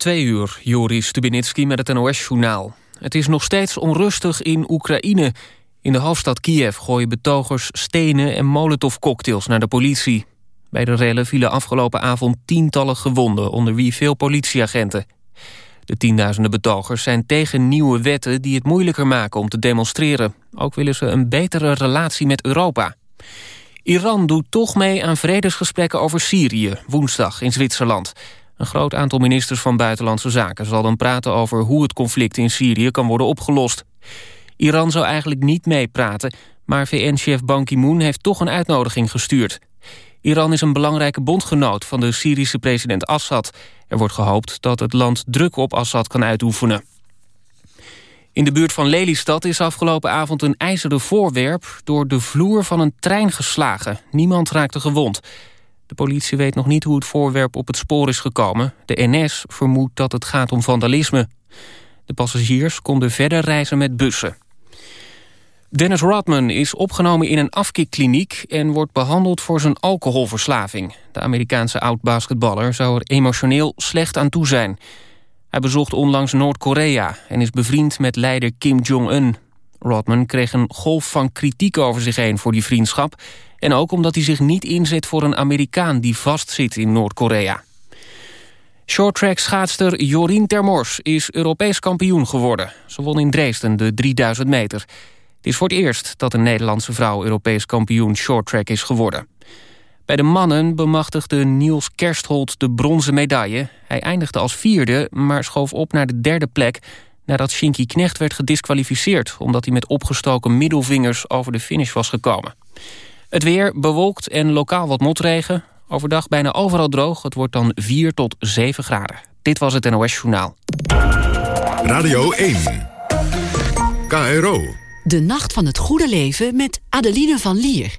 Twee uur, Joris Stubinitsky met het NOS-journaal. Het is nog steeds onrustig in Oekraïne. In de hoofdstad Kiev gooien betogers stenen en molotovcocktails naar de politie. Bij de rellen vielen afgelopen avond tientallen gewonden... onder wie veel politieagenten. De tienduizenden betogers zijn tegen nieuwe wetten... die het moeilijker maken om te demonstreren. Ook willen ze een betere relatie met Europa. Iran doet toch mee aan vredesgesprekken over Syrië... woensdag in Zwitserland... Een groot aantal ministers van Buitenlandse Zaken zal dan praten over hoe het conflict in Syrië kan worden opgelost. Iran zou eigenlijk niet meepraten, maar VN-chef Ban Ki-moon heeft toch een uitnodiging gestuurd. Iran is een belangrijke bondgenoot van de Syrische president Assad. Er wordt gehoopt dat het land druk op Assad kan uitoefenen. In de buurt van Lelystad is afgelopen avond een ijzeren voorwerp... door de vloer van een trein geslagen. Niemand raakte gewond. De politie weet nog niet hoe het voorwerp op het spoor is gekomen. De NS vermoedt dat het gaat om vandalisme. De passagiers konden verder reizen met bussen. Dennis Rodman is opgenomen in een afkikkliniek... en wordt behandeld voor zijn alcoholverslaving. De Amerikaanse oud-basketballer zou er emotioneel slecht aan toe zijn. Hij bezocht onlangs Noord-Korea... en is bevriend met leider Kim Jong-un. Rodman kreeg een golf van kritiek over zich heen voor die vriendschap... En ook omdat hij zich niet inzet voor een Amerikaan die vastzit in Noord-Korea. Shorttrack schaatster Jorien Termors is Europees kampioen geworden. Ze won in Dresden de 3000 meter. Het is voor het eerst dat een Nederlandse vrouw Europees kampioen shorttrack is geworden. Bij de mannen bemachtigde Niels Kersthold de bronzen medaille. Hij eindigde als vierde, maar schoof op naar de derde plek... nadat Shinky Knecht werd gedisqualificeerd... omdat hij met opgestoken middelvingers over de finish was gekomen. Het weer bewolkt en lokaal wat motregen. Overdag bijna overal droog. Het wordt dan 4 tot 7 graden. Dit was het NOS Journaal. Radio 1. KRO. De Nacht van het Goede Leven met Adeline van Lier.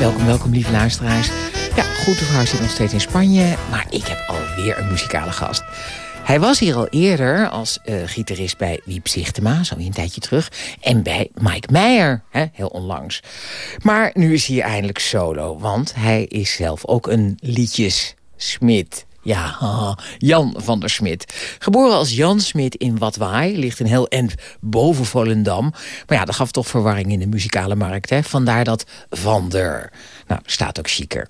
Welkom, welkom lieve luisteraars. Ja, goed de vrouw zit nog steeds in Spanje, maar ik heb alweer een muzikale gast. Hij was hier al eerder als uh, gitarist bij Wiep Zichtema, zo een tijdje terug. En bij Mike Meijer, hè, heel onlangs. Maar nu is hij eindelijk solo, want hij is zelf ook een liedjessmid. Ja, Jan van der Smit. Geboren als Jan Smit in Watwaai, ligt een heel end boven Volendam. Maar ja, dat gaf toch verwarring in de muzikale markt. Hè? Vandaar dat Van der. Nou, staat ook chiquer.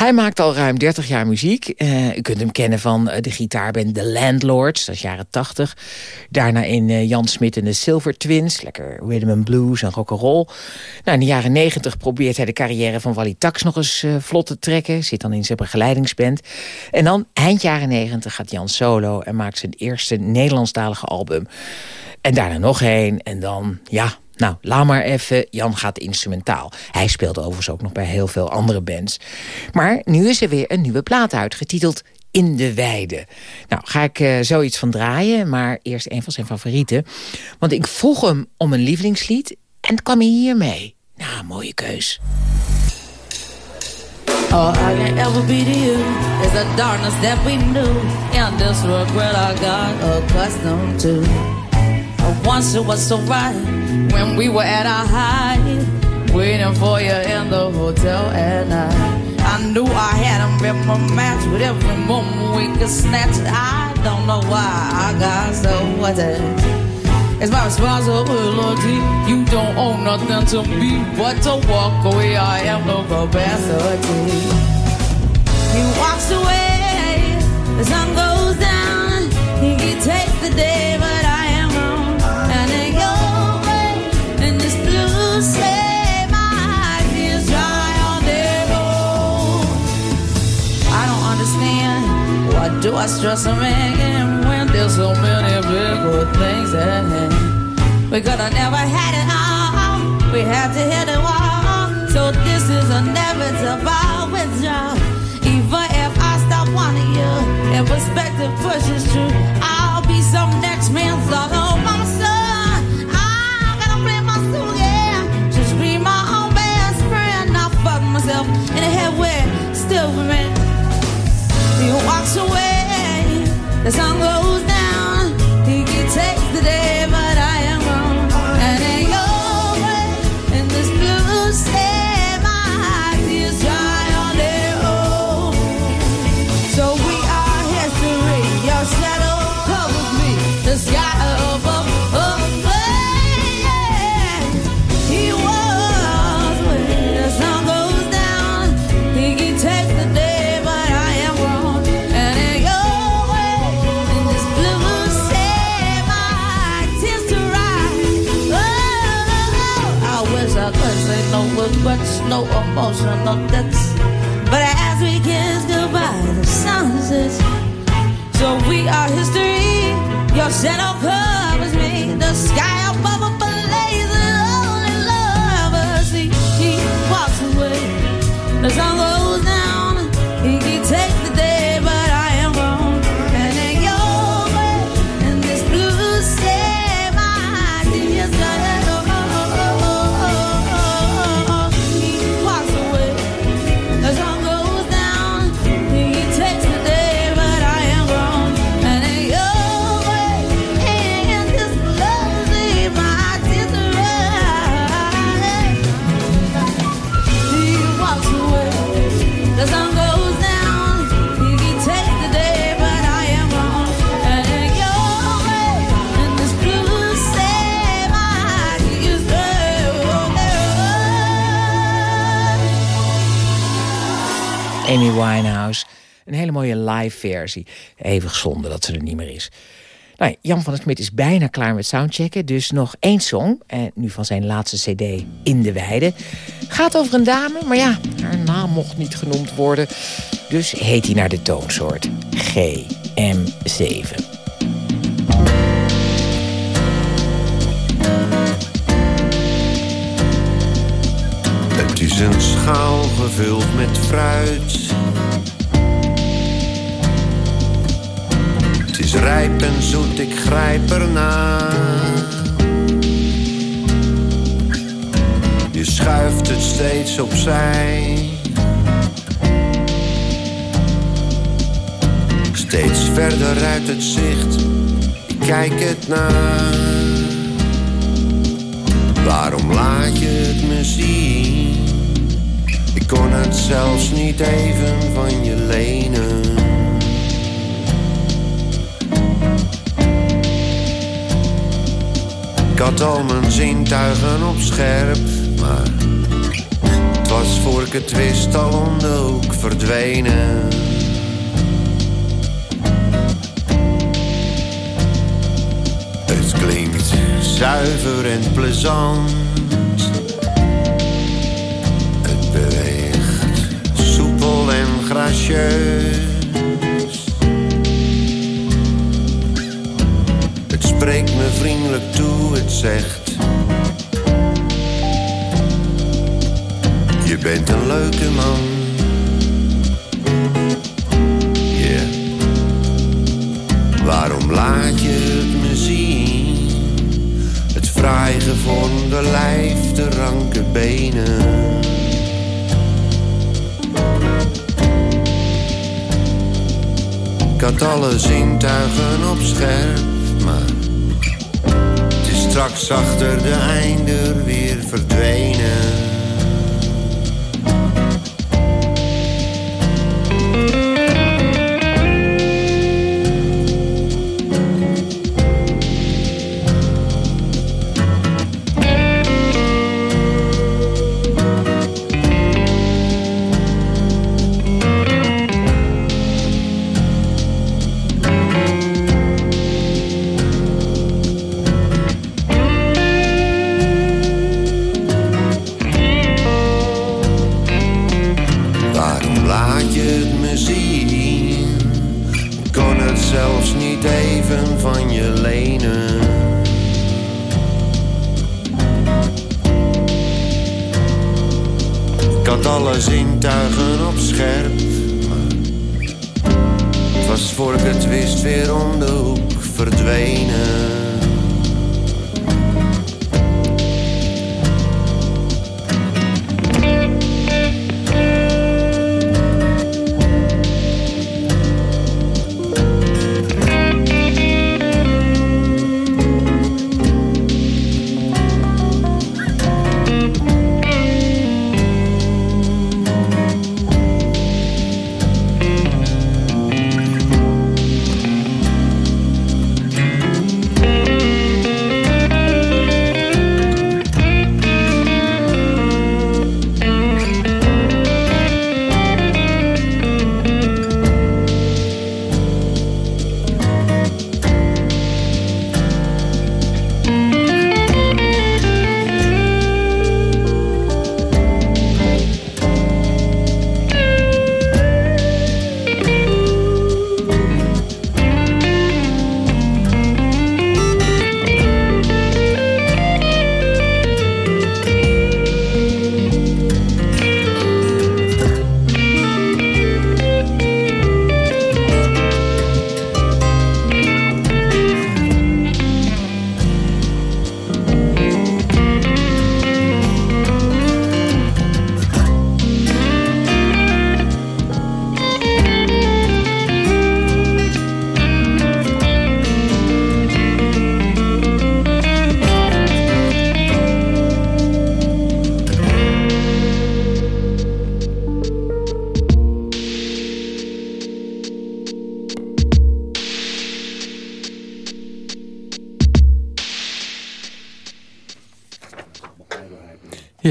Hij maakt al ruim 30 jaar muziek. Uh, u kunt hem kennen van uh, de gitaarband The Landlords, dat is jaren 80. Daarna in uh, Jan Smit en de Silver Twins, lekker rhythm and blues en rock'n'roll. Nou, in de jaren 90 probeert hij de carrière van Wally Tax nog eens vlot te trekken. Zit dan in zijn begeleidingsband. En dan eind jaren 90 gaat Jan solo en maakt zijn eerste Nederlandstalige album. En daarna nog één en dan, ja, nou, laat maar even. Jan gaat instrumentaal. Hij speelde overigens ook nog bij heel veel andere bands. Maar nu is er weer een nieuwe plaat uitgetiteld In de Weide. Nou, ga ik uh, zoiets van draaien, maar eerst een van zijn favorieten. Want ik vroeg hem om een lievelingslied en kwam hij hiermee. Nou, mooie keus. All I can ever be to you is the darkness that we knew And this regret I got accustomed to Once it was so right when we were at our height, waiting for you in the hotel at night. I knew I had him in my match with every moment we could snatch it. I don't know why I got so attached. It's my responsibility. You don't owe nothing to me but to walk away. I am no capacity. He walks away, the sun goes down. He takes the day, understand. Why do I stress a man when there's so many bigger things at hand? We Because I never had it all. We had to hit the wall. So this is inevitable withdrawal. Even if I stop wanting you, if perspective pushes through, I'll be some next man's son. Away, the sun goes our history, your set of. Een hele mooie live versie. Even zonde dat ze er niet meer is. Nou, Jan van der Smit is bijna klaar met soundchecken. Dus nog één song. En nu van zijn laatste cd In de Weide. Gaat over een dame, maar ja, haar naam mocht niet genoemd worden. Dus heet hij naar de toonsoort. GM7. Het is een schaal gevuld met fruit. Is rijp en zoet, ik grijp ernaar. Je schuift het steeds opzij. Steeds verder uit het zicht, ik kijk het na. Waarom laat je het me zien? Ik kon het zelfs niet even van je lenen. Had al mijn zintuigen op scherp, maar het was voor ik het wist al om de hoek verdwenen. Het klinkt zuiver en plezant. Het beweegt soepel en gracieus. Vriendelijk toe, het zegt. Je bent een leuke man. Yeah. Waarom laat je het me zien? Het fraai gevormde lijf, de ranke benen. Ik alle zintuigen op scherp, straks achter de einder weer verdwenen.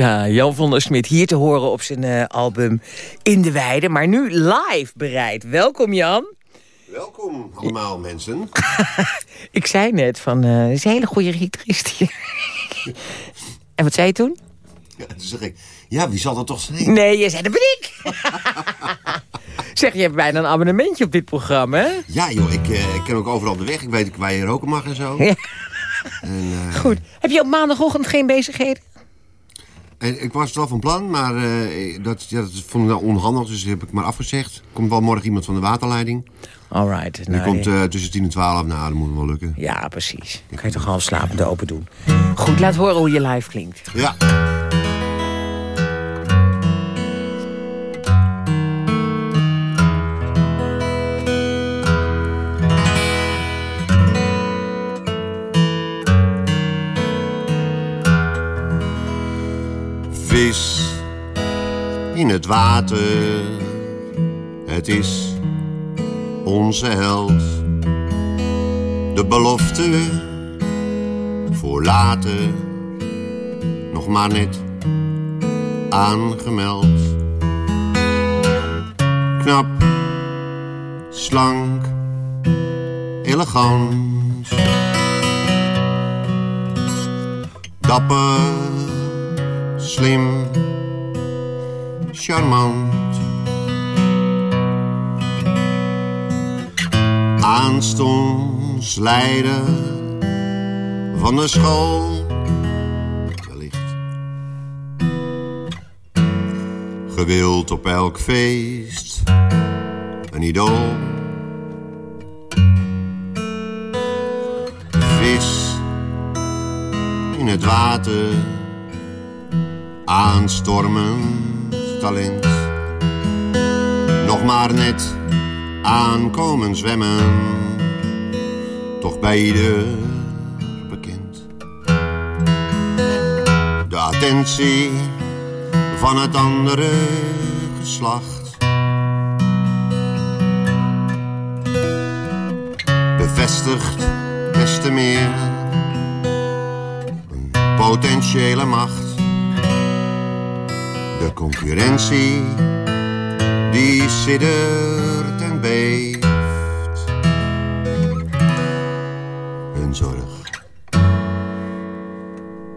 Ja, Jan van der Smit hier te horen op zijn eh, album In de Weide. Maar nu live bereid. Welkom Jan. Welkom allemaal mensen. Ik zei net van, eh het is een hele goede gitarist hier. en wat zei je toen? Ja, toen zeg ik, ja, wie zal dat toch zijn? Nee, je zei, dat ben ik. zeg, je hebt bijna een abonnementje op dit programma, hè? Ja joh, ik, eh, ik ken ook overal de weg. Ik weet waar je roken mag en zo. Ja. En, Goed. Heb je op maandagochtend geen bezigheden? En ik was het wel van plan, maar eh, dat, ja, dat vond ik nou onhandig, dus heb ik maar afgezegd. Komt wel morgen iemand van de waterleiding. Alright. Die nou, komt eh, tussen 10 en 12. Nou, dat moet wel lukken. Ja, precies. Dan kan je toch half slapend open doen. Goed, laat horen hoe je live klinkt. Ja. Het water, het is onze held. De belofte voor later nog maar net aangemeld. Knap, slank, elegant. Dapper, slim, charmant. Aanstonds leider van de school. Wellicht. Gewild op elk feest. Een idool. Vis in het water. Aanstormend talent. Nog maar net aankomen zwemmen. Toch bij bekend. potentie van het andere geslacht. Bevestigt des te meer een potentiële macht. De concurrentie die siddert en beeft. Hun zorg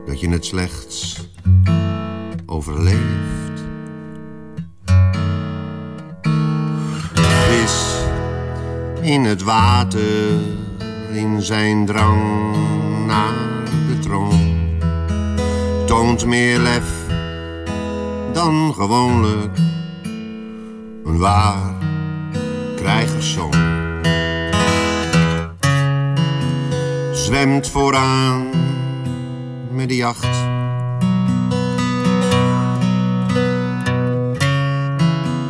dat je het slechts overleeft. Vis in het water, in zijn drang naar de troon, toont meer lef dan gewoonlijk een waar krijgerszoon. Zwemt vooraan met de jacht.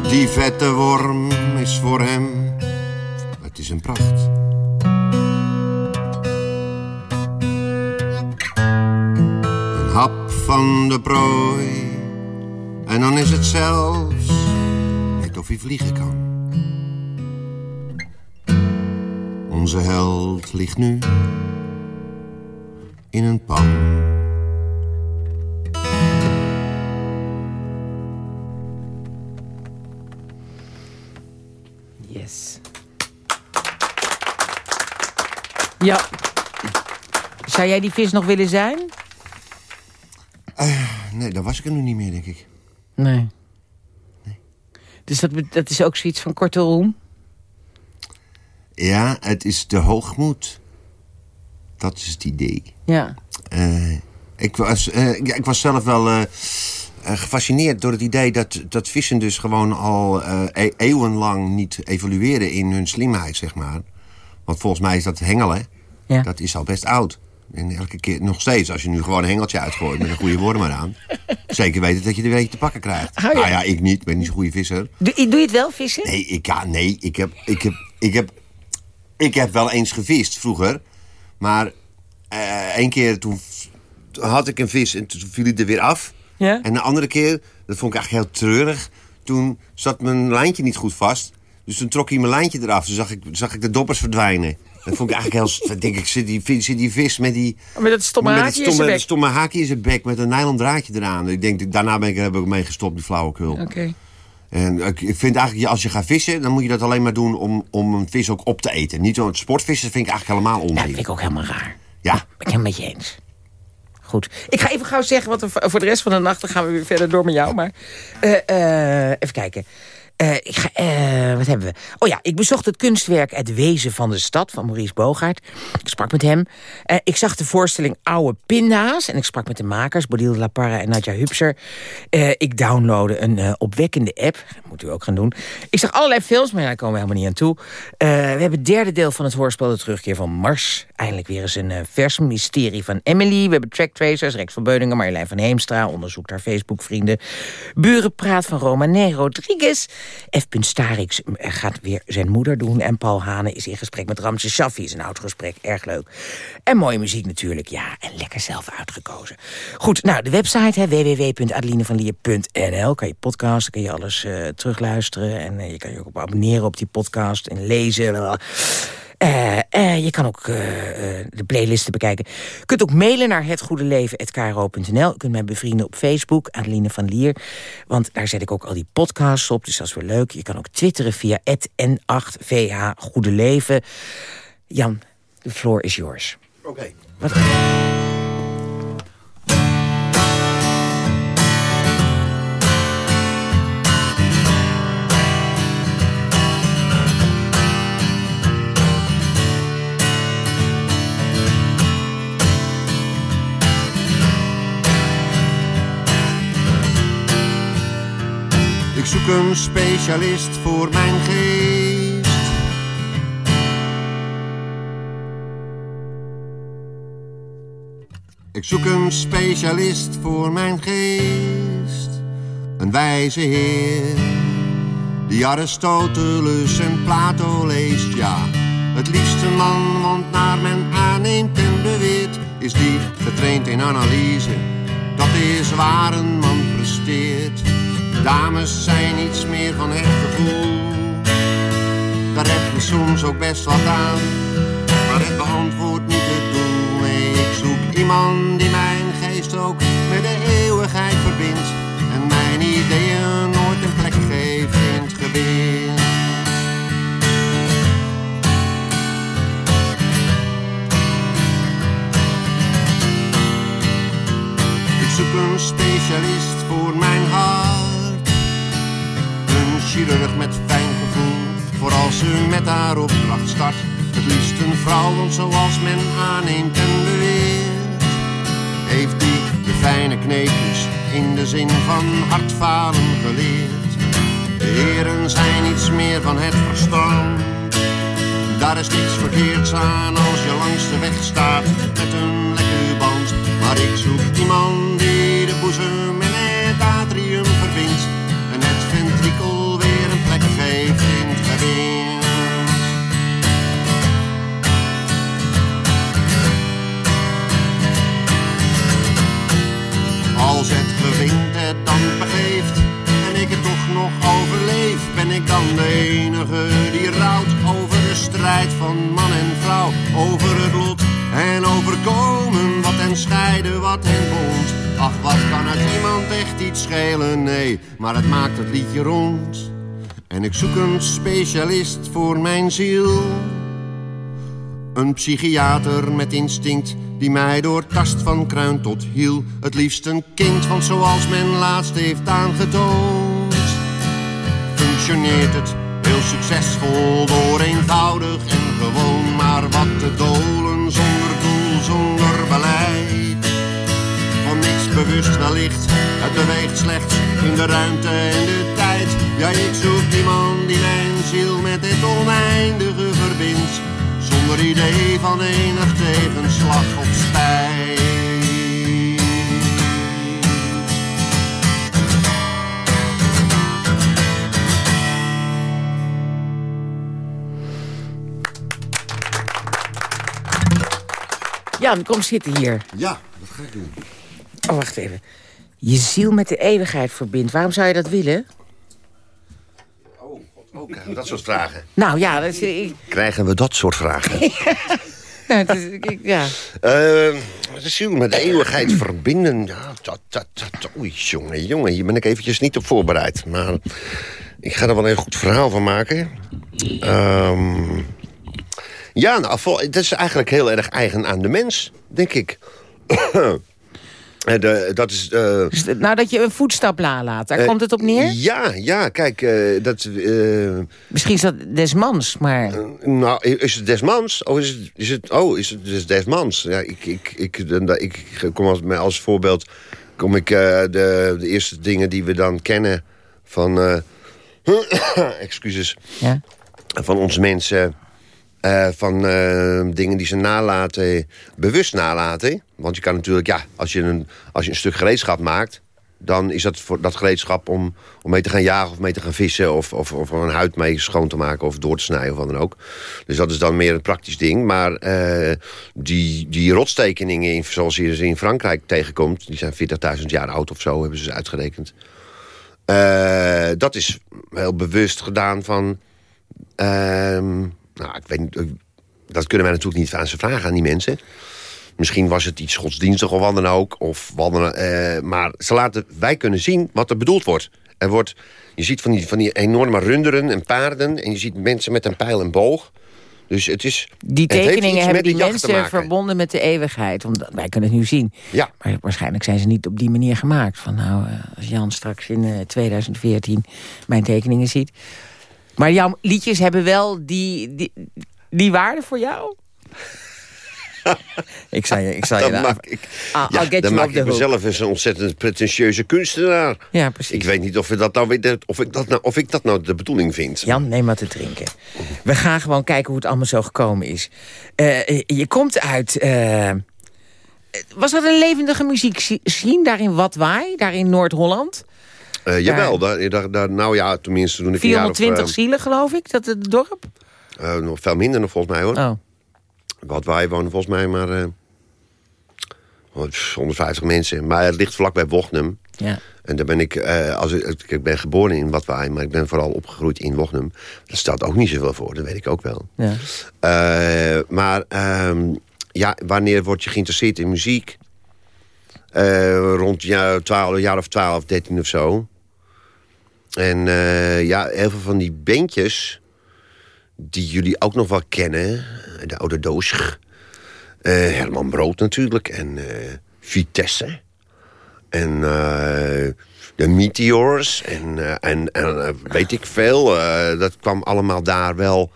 Die vette worm is voor hem, het is een pracht. Een hap van de prooi, en dan is het zelfs net of hij vliegen kan. Onze held ligt nu in een pan. Yes. Ja. Zou jij die vis nog willen zijn? Nee, dan was ik er nu niet meer, denk ik. Nee. Dus dat, is ook zoiets van korte roem? Ja, het is de hoogmoed. Dat is het idee. Ja. Eh, ik, was, eh, ja, ik was zelf wel eh, gefascineerd door het idee dat, dat vissen dus gewoon al e- eeuwenlang niet evolueren in hun slimheid, zeg maar. Want volgens mij is dat hengelen, Ja. dat is al best oud. En elke keer, nog steeds, als je nu gewoon een hengeltje uitgooit met een goede worm eraan. Zeker weten dat je er weer eentje te pakken krijgt. Ah, ja. Nou ja, ik niet, ik ben niet zo'n goede visser. Doe, doe je het wel, vissen? Nee, ik, ja, nee ik, heb, ik, heb, ik, heb, ik heb wel eens gevist vroeger. Maar eh één keer toen had ik een vis en toen viel hij er weer af. Ja? En de andere keer, dat vond ik eigenlijk heel treurig... toen zat mijn lijntje niet goed vast. Dus toen trok hij mijn lijntje eraf. Toen zag ik, zag ik de doppers verdwijnen. Dat vond ik eigenlijk heel... denk ik, zit die, zit die vis met die... Met dat stomme met haakje in zijn stomme, bek. stomme haakje in zijn bek met een nylon draadje eraan. Ik denk, daarna ben ik, heb ik mee gestopt, die flauwekul. Oké. En ik vind eigenlijk, als je gaat vissen, dan moet je dat alleen maar doen om, om een vis ook op te eten. Niet om het sportvissen vind ik eigenlijk helemaal Ja, dat onzin. vind ik ook helemaal raar. Ja, Ben ik helemaal met je eens. Goed. Ik ga even gauw zeggen wat voor voor de rest van de nacht... dan gaan we weer verder door met jou. Maar eh, eh, even kijken. Eh, ik ga, eh, wat hebben we? Oh ja, ik bezocht het kunstwerk Het Wezen van de Stad van Maurice Bogaert. Ik sprak met hem. Eh, ik zag de voorstelling Oude Pinda's. En ik sprak met de makers, Bodil Laparra en Nadja Hupser. Ik downloadde een opwekkende app. Dat moet u ook gaan doen. Ik zag allerlei films, maar daar komen we helemaal niet aan toe. We hebben het derde deel van het hoorspel De Terugkeer van Mars. Eindelijk weer eens een vers mysterie van Emily. We hebben Tracktracers, Rex van Beuningen, Marjolein van Heemstra... onderzoekt haar Facebook-vrienden. Burenpraat van Romane Rodriguez. F. Starix gaat weer zijn moeder doen. En Paul Hane is in gesprek met Ramses Shaffi. Is een oud gesprek, erg leuk. En mooie muziek natuurlijk, ja. En lekker zelf uitgekozen. Goed, nou, de website www.adelinevanlier.nl. Kan je podcasten, kan je alles eh, terugluisteren. En eh, je kan je ook abonneren op die podcast en lezen. Eh, eh, je kan ook eh, de playlisten bekijken. Je kunt ook mailen naar hetgoedeleven.kro.nl. Je kunt mij bevrienden op Facebook, Adeline van Lier. Want daar zet ik ook al die podcasts op, dus dat is weer leuk. Je kan ook twitteren via N8VH Goede Leven. Jan, de floor is yours. oké. Zoek een specialist voor mijn geest. Ik zoek een specialist voor mijn geest. Een wijze heer. Die Aristoteles en Plato leest, ja. Het liefste man, want naar men aanneemt en beweert... is die getraind in analyse. Dat is waar een man presteert. Dames zijn iets meer van het gevoel. Daar heb je soms ook best wat aan, maar het beantwoordt niet het doel. Nee, ik zoek iemand die mijn geest ook met de eeuwigheid verbindt. En mijn ideeën nooit een plek geeft in het gebied. Ik zoek een specialist voor mijn hart. Chirurg met fijn gevoel, voor als ze met haar opdracht start. Het liefst een vrouw, want zoals men aanneemt en beweert, heeft die de fijne kneepjes in de zin van hartfalen geleerd. De heren zijn iets meer van het verstand. Daar is niks verkeerds aan als je langs de weg staat met een lekkere band. Maar ik zoek iemand die de boezem en het atrium verbindt. Het dan begeeft en ik het toch nog overleef, ben ik dan de enige die rouwt over de strijd van man en vrouw, over het lot en overkomen wat hen scheiden, wat hen bond. Ach, wat kan het iemand echt iets schelen? Nee, maar het maakt het liedje rond. En ik zoek een specialist voor mijn ziel. Een psychiater met instinct die mij doortast van kruin tot hiel. Het liefst een kind van zoals men laatst heeft aangetoond. Functioneert het heel succesvol door eenvoudig en gewoon. Maar wat te dolen zonder doel, zonder beleid. Van niks bewust wellicht, het beweegt slechts in de ruimte en de tijd. Ja, ik zoek iemand die mijn ziel met het oneindige verbindt. Zonder idee van enig tegenslag of spijt. Jan, kom zitten hier. Ja, dat ga ik doen. Oh, wacht even. Je ziel met de eeuwigheid verbindt. Waarom zou je dat willen? Dat soort vragen. Nou ja, dat is, ik, Krijgen we dat soort vragen? dat is- ik- ja. Eh, de ziel met de eeuwigheid verbinden. Ja, dat, dat, dat, oei, jongen, jongen, hier ben ik eventjes niet op voorbereid. Maar ik ga er wel een goed verhaal van maken. Ehm, ja, nou, het is eigenlijk heel erg eigen aan de mens, denk ik. Eh, de, dat is... eh, nou, dat je een voetstap nalaat. Daar eh, komt het op neer? Ja, ja, kijk, dat... Misschien is dat des mans, maar... Nou, is het desmans? Oh, is het, is het, oh, is het dus desmans? Ja, ik, ik, ik, dan- ik kom als, als voorbeeld... kom ik de, de eerste dingen die we dan kennen van... excuses. Ja. Van onze mensen... eh, van eh, dingen die ze nalaten, bewust nalaten. Want je kan natuurlijk, ja, als je een, als je een stuk gereedschap maakt... dan is dat voor dat gereedschap om, om mee te gaan jagen of mee te gaan vissen... Of, of, of een huid mee schoon te maken of door te snijden of wat dan ook. Dus dat is dan meer een praktisch ding. Maar eh, die, die rotstekeningen, in, zoals je ze in Frankrijk tegenkomt... die zijn 40.000 jaar oud of zo, hebben ze uitgerekend. Dat is heel bewust gedaan van... ehm, nou, ik weet niet, eh, dat kunnen wij natuurlijk niet aan ze vragen aan die mensen. Misschien was het iets godsdienstig of wat dan ook. Of wat dan, eh, maar ze laten, wij kunnen zien wat er bedoeld wordt. Er wordt je ziet van die, van die enorme runderen en paarden. En je ziet mensen met een pijl en boog. Dus het is... Die tekeningen hebben die mensen verbonden met de eeuwigheid. Want wij kunnen het nu zien. Ja. Maar waarschijnlijk zijn ze niet op die manier gemaakt. Van nou, eh, als Jan straks in eh, 2014 mijn tekeningen ziet. Maar jouw liedjes hebben wel die, die, die waarde voor jou? ik zal je, ik zal je Dan daar- maak ik, I'll- ja, I'll get dan you maak ik mezelf eens een ontzettend pretentieuze kunstenaar. Ja, precies. Ik weet niet of, we dat nou, of, ik dat nou, of ik dat nou de bedoeling vind. Jan, neem wat te drinken. We gaan gewoon kijken hoe het allemaal zo gekomen is. Eh, je komt uit... eh, was dat een levendige muziek zien daar in Watwaai, daar in Noord-Holland? Eh, jawel, daar, daar, daar, nou ja, tenminste toen ik 420 een jaar zielen, geloof ik, dat het dorp? eh, eh, nog veel minder nog volgens mij hoor. Oh. Wat wij wonen volgens mij maar eh 150 mensen. Maar het ligt vlakbij Wochnum. Ja. En daar ben ik, eh, als ik, ik ben geboren in Watwaai, maar ik ben vooral opgegroeid in Wochnum. Dat stelt ook niet zoveel voor, dat weet ik ook wel. Ja. Eh, maar ehm, ja, wanneer word je geïnteresseerd in muziek? Eh, rond jaar, 12, jaar of 12, 13 of zo. En eh, ja, heel veel van die bandjes... die jullie ook nog wel kennen. De Oude Doos. Eh, Herman Brood natuurlijk. En eh, Vitesse. En de Meteors. En, en, en weet ik veel. dat kwam allemaal daar wel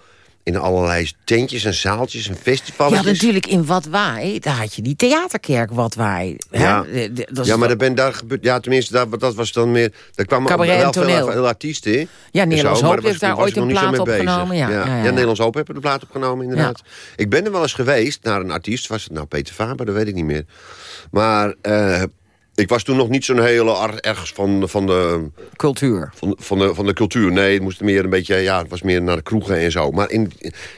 in allerlei tentjes en zaaltjes en festivals. Ja, natuurlijk in Watwaai, daar had je die theaterkerk Watwaai. Ja, De- de- dat is ja maar dat ben daar gebeurd. Ja, tenminste, dat, dat was dan meer. Daar kwamen Cabaret wel veel, artiesten. in. Ja, Nederlands Hoop heeft daar ooit een plaat opgenomen. Ja, ja. ja, ja, ja. Nederlands Hoop heeft er een plaat opgenomen, inderdaad. Ik ben er wel eens geweest naar een artiest. Was het nou Peter Faber? Dat weet ik niet meer. Maar eh, ik was toen nog niet zo'n hele ergens van, van de Cultuur. van, van, de, van de cultuur. Nee, het moest meer een beetje, ja, het was meer naar de kroegen en zo. Maar in,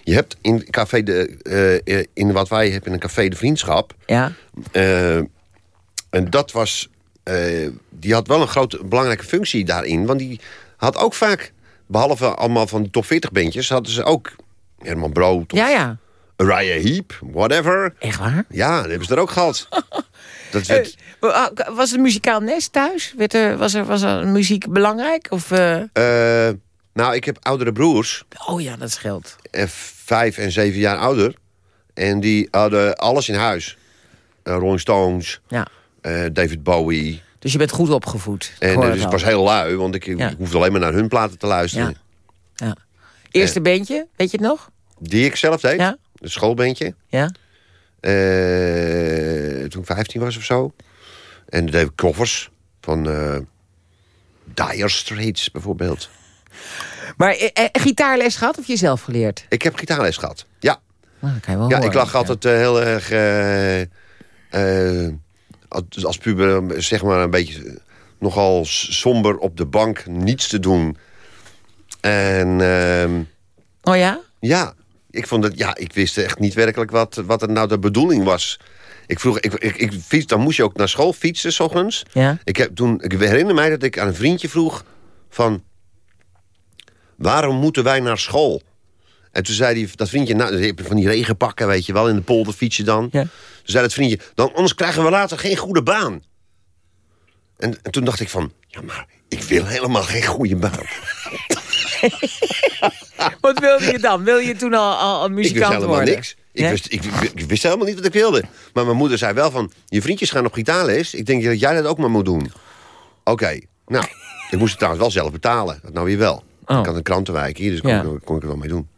je hebt in café de, eh, in wat wij hebben een café de vriendschap. Ja. Eh, en dat was, eh, die had wel een grote belangrijke functie daarin, want die had ook vaak, behalve allemaal van die top 40 bandjes, hadden ze ook Herman Brood, of Ja, ja. Uriah Heep, whatever. Echt waar? Ja, dat hebben ze er ook gehad. Dat werd, Eh, Was het muzikaal nest thuis? Werd er, was, er, was er muziek belangrijk? Of, eh, eh, nou, ik heb oudere broers. Oh ja, dat scheelt. vijf en zeven jaar ouder. En die hadden alles in huis. Rolling Stones, Ja. David Bowie. Dus je bent goed opgevoed. En dus ik was heel lui, want ik, ik hoefde alleen maar naar hun platen te luisteren. Ja. Ja. Eerste bandje, weet je het nog? Die ik zelf deed, Ja. Het schoolbandje. Ja. Eh, toen ik 15 was of zo. En dan deed ik covers van eh Dire Straits bijvoorbeeld. Maar eh, gitaarles gehad of jezelf geleerd? Ik heb gitaarles gehad, ja. Nou, dat kan je wel Ja, horen. ik lag altijd heel erg... als- puber, zeg maar, een beetje nogal somber op de bank, niets te doen. En ehm, Oh ja? ja, ik vond het, ja, ik wist echt niet werkelijk wat, wat er nou de bedoeling was. Ik vroeg, ik, ik, ik fiets, dan moest je ook naar school fietsen, s ochtends. Ja. Ik, heb toen, ik herinner mij dat ik aan een vriendje vroeg van... waarom moeten wij naar school? En toen zei die, dat vriendje, nou, van die regenpakken, weet je wel, in de polder fietsen dan. Ja. Toen zei dat vriendje, dan anders krijgen we later geen goede baan. En, en toen dacht ik van, ja, maar ik wil helemaal geen goede baan. Wat wilde je dan? Wil je toen al, al een Ik wist muzikant helemaal worden? niks. Ik, Ja? wist, ik, wist helemaal niet wat ik wilde. Maar mijn moeder zei wel van... je vriendjes gaan op gitaarles. Ik denk dat jij dat ook maar moet doen. Oké, nou. ik moest het trouwens wel zelf betalen. Dat nou weer wel. Oh. Ik had een krantenwijk hier, dus kon, ik, kon ik er wel mee doen.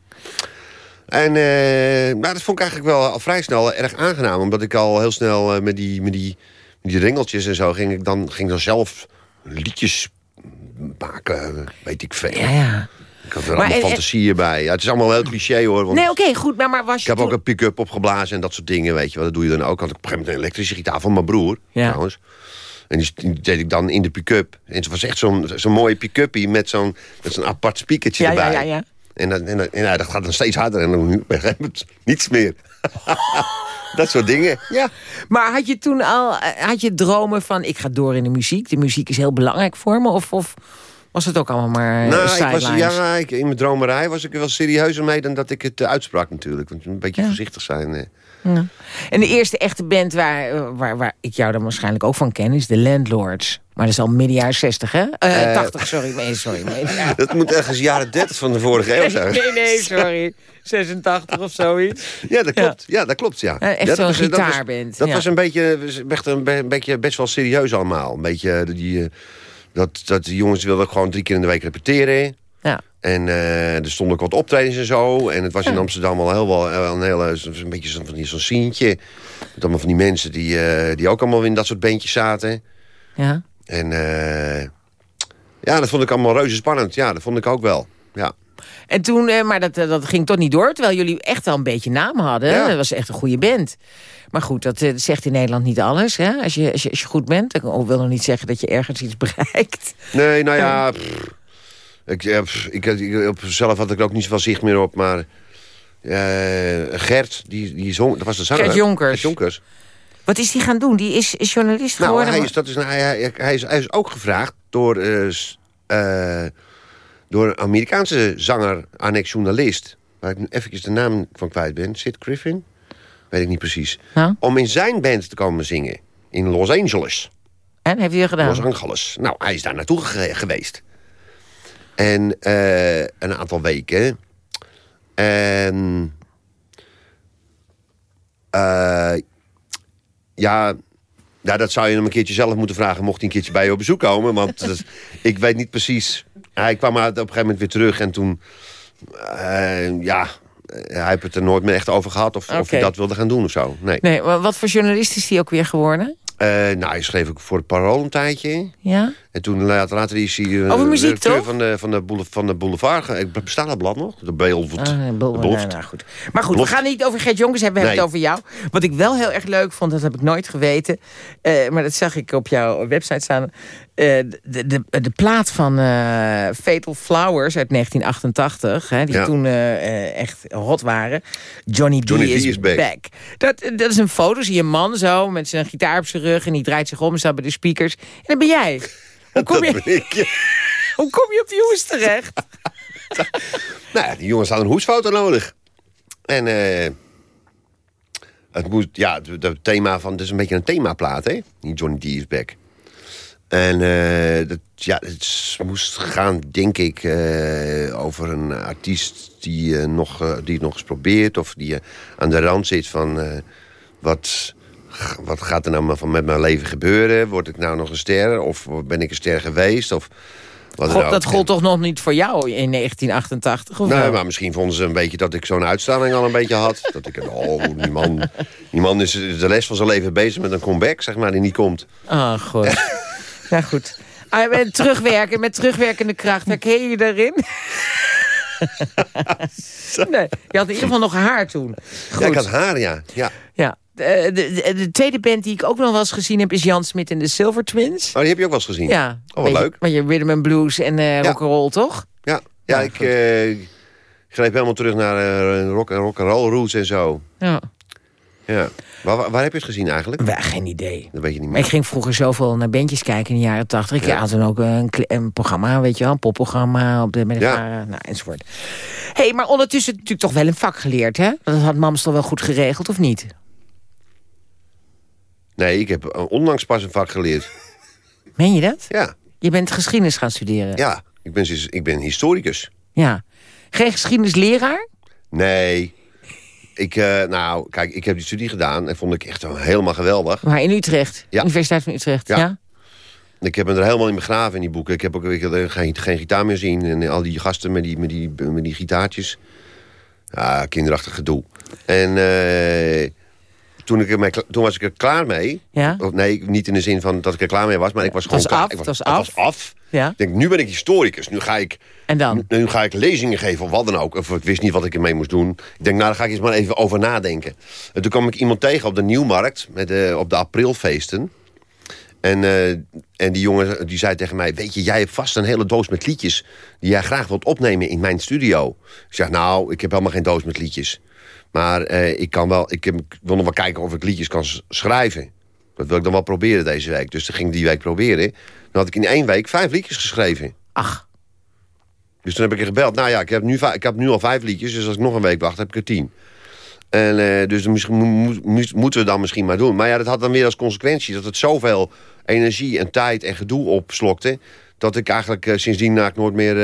En eh, nou, dat vond ik eigenlijk wel al vrij snel erg aangenaam. Omdat ik al heel snel eh, met, die, met, die, met die ringeltjes en zo... ging ik dan, ging dan zelf liedjes maken, weet ik veel. Ja, ja. Ik had er Maar allemaal en- en- fantasieën bij. Ja, het is allemaal heel cliché hoor. Want Nee, oké, goed. Maar, maar was ik je heb ook een pick-up opgeblazen en dat soort dingen, weet je wel. Dat doe je dan ook. Ik had op een gegeven moment een elektrische gitaar van mijn broer, Ja. trouwens. En die, deed ik dan in de pick-up. En het was echt zo'n zo'n mooie pick-upie met zo'n met zo'n apart speakertje Ja, ja, erbij. ja, ja. En, dan, en, dan- en ja, dat gaat dan steeds harder en dan gegeven moment niets meer. dat soort dingen, ja. Maar had je toen al eh, had je dromen van... ik ga door in de muziek, de muziek is heel belangrijk voor me? Of, of was het ook allemaal maar eh, nou, ik was, ja ik, in mijn dromerij was ik er wel serieuzer mee dan dat ik het eh, uitsprak natuurlijk. Want een beetje Ja. voorzichtig zijn. eh. Ja. En de eerste echte band waar, waar, waar ik jou dan waarschijnlijk ook van ken... is de Landlords. Maar dat is al midden jaren 60, hè? Eh. 80, sorry. Nee, sorry. Nee, ja. Dat moet ergens jaren 30 van de vorige eeuw zijn. nee, nee, sorry. 86 of zoiets. Ja, dat klopt. Ja, dat klopt, ja. Echt zo'n was- dat was- gitaarband, Dat ja. was een beetje, echt een, be- een beetje best wel serieus allemaal. Een beetje, die, dat, dat die jongens wilden ook gewoon drie keer in de week repeteren. Ja. En eh, er stonden ook wat optredens en zo. En het was in Ja. Amsterdam al heel wel wel een hele, zo'n beetje zo'n van die- zo'n sientje. Met allemaal van die mensen die, eh, die ook allemaal in dat soort bandjes zaten. Ja. En eh, ja, dat vond ik allemaal reuze spannend. Ja, dat vond ik ook wel. Ja. En toen, eh, maar dat, eh, dat ging toch niet door, terwijl jullie echt wel een beetje naam hadden. Ja. Dat was echt een goede band. Maar goed, dat eh, zegt in Nederland niet alles. Hè? Als, je, als, je, als je goed bent, dan wil nog niet zeggen dat je ergens iets bereikt. Nee, nou ja... pff, ik, ja, pff, ik, ik, op zelf had ik er ook niet zoveel zicht meer op, maar... Gert, die, die zong... Dat was de zanger. Gert Jonkers. Gert Jonkers. Wat is die gaan doen? Die is, is journalist Nou, geworden? hij is, dat is, hij, hij, hij is, hij is ook gevraagd door, door een Amerikaanse zanger, annex journalist... waar ik nu eventjes de naam van kwijt ben, Sid Griffin? Weet ik niet precies. Om in zijn band te komen zingen in Los Angeles. En, heeft hij dat gedaan? Los Angeles. Nou, hij is daar naartoe ge- geweest. En eh, een aantal weken. En... eh, ja, ja, dat zou je hem een keertje zelf moeten vragen... mocht hij een keertje bij je op bezoek komen. Want ik weet niet precies... Hij kwam op een gegeven moment weer terug en toen... eh, ja, hij heeft het er nooit meer echt over gehad... of, of Oké. hij dat wilde gaan doen of zo. Nee. Nee, wa- wat voor journalist is die ook weer geworden? Eh, nou, hij schreef ook voor het Parool een tijdje. Ja? En toen later, later is hij... eh, Over muziek, toch? Van de, van, de van de boulevard. Ik bestaat dat blad nog? De Beelvoet. Ah, de nou, nou, goed. Maar goed, we gaan niet over Gert Jonkers hebben, we hebben het over jou. Wat ik wel heel erg leuk vond, dat heb ik nooit geweten... maar dat zag ik op jouw website staan... eh, de, de, de plaat van eh, Fatal Flowers uit 1988... Hè, die Ja. toen eh, echt hot waren. Johnny Johnny D is, is back. back. Dat, dat is een foto, zie je een man zo... met zijn gitaar op zijn rug en die draait zich om... en staat bij de speakers. En dat ben jij. Hoe kom je, ik. hoe kom je op die hoes terecht? Nou ja, die jongens hadden een hoesfoto nodig. En eh, het moet, ja, het, het thema van, het is een beetje een themaplaat, hè? Die Johnny D is back. En eh, dat, ja, het moest gaan, denk ik, eh, over een artiest die, eh, nog, die het nog eens probeert... of die aan de rand zit van wat, wat gaat er nou maar van met mijn leven gebeuren? Word ik nou nog een ster? Of ben ik een ster geweest? Of God, dat gold toch nog niet voor jou in 1988? Of Nee, maar misschien vonden ze een beetje dat ik zo'n uitstraling al een beetje had. Dat ik, oh, die man, die man is de rest van zijn leven bezig met een comeback, zeg maar, die niet komt. Ah, goed. ja, goed. Ah, met terugwerken, met terugwerkende kracht. Herken je je daarin? nee, je had in ieder geval nog haar toen. Goed. Ja, ik had haar, ja. ja. Ja. De, de, de- de tweede band die ik ook nog wel eens gezien heb... is Jan Smit en de Silver Twins. Oh, die heb je ook wel eens gezien? Ja. Oh, wat leuk. Maar je rhythm and blues en eh rock'n'roll, toch? Ja, ja Ja, ik goed. eh, greep helemaal terug naar eh, rock, rock and roll roots en zo. Ja. Ja. Waar, waar, heb je het gezien eigenlijk? Wel, geen idee. Dat weet je niet meer. ik ging vroeger zoveel naar bandjes kijken in de jaren tachtig. Ik Ja. had toen ook een, een programma, weet je wel, een popprogramma op de, Ja. Vara, nou, enzovoort. hey, maar ondertussen natuurlijk toch wel een vak geleerd, hè? Dat had mams toch wel goed geregeld, of niet? Nee, ik heb eh, onlangs pas een vak geleerd. Meen je dat? Ja, Je bent geschiedenis gaan studeren. ja. Ik ben, ik ben historicus. Ja. Geen geschiedenisleraar? Nee. Ik, eh, nou, kijk, ik heb die studie gedaan en vond ik echt helemaal geweldig. Maar in Utrecht? Ja. Universiteit van Utrecht, ja? Ja. Ik heb me er helemaal in begraven in die boeken. Ik heb ook ik geen, geen gitaar meer zien. En al die gasten met die, met die, met die gitaartjes. Ja, kinderachtig gedoe. En eh, toen, ik kla- toen was ik er klaar mee. Ja? Of, nee, niet in de zin van dat ik er klaar mee was. Maar ik was Het was gewoon klaar. af, Ik af. was af. Ja. Ik denk, nu ben ik historicus. Nu ga ik, En dan? nu ga ik lezingen geven of wat dan ook. Of ik wist niet wat ik ermee moest doen. Ik denk, nou, daar ga ik eens maar even over nadenken. En toen kwam ik iemand tegen op de Nieuwmarkt. Met, op de aprilfeesten. En, eh, en die jongen die zei tegen mij... weet je, jij hebt vast een hele doos met liedjes... die jij graag wilt opnemen in mijn studio. Ik zeg, nou, ik heb helemaal geen doos met liedjes. Maar eh, ik, kan wel, ik, heb, ik wil nog wel kijken of ik liedjes kan schrijven. Dat wil ik dan wel proberen deze week. Dus dat ging ik die week proberen. Dan had ik in één week vijf liedjes geschreven. Ach, Dus toen heb ik er gebeld. Nou ja, ik heb nu, ik heb nu al vijf liedjes. Dus als ik nog een week wacht, heb ik er tien. En eh, dus misschien, mo- mo- moeten we dan misschien maar doen. Maar ja, dat had dan weer als consequentie... dat het zoveel energie en tijd en gedoe opslokte... dat ik eigenlijk eh, sindsdien eigenlijk nooit meer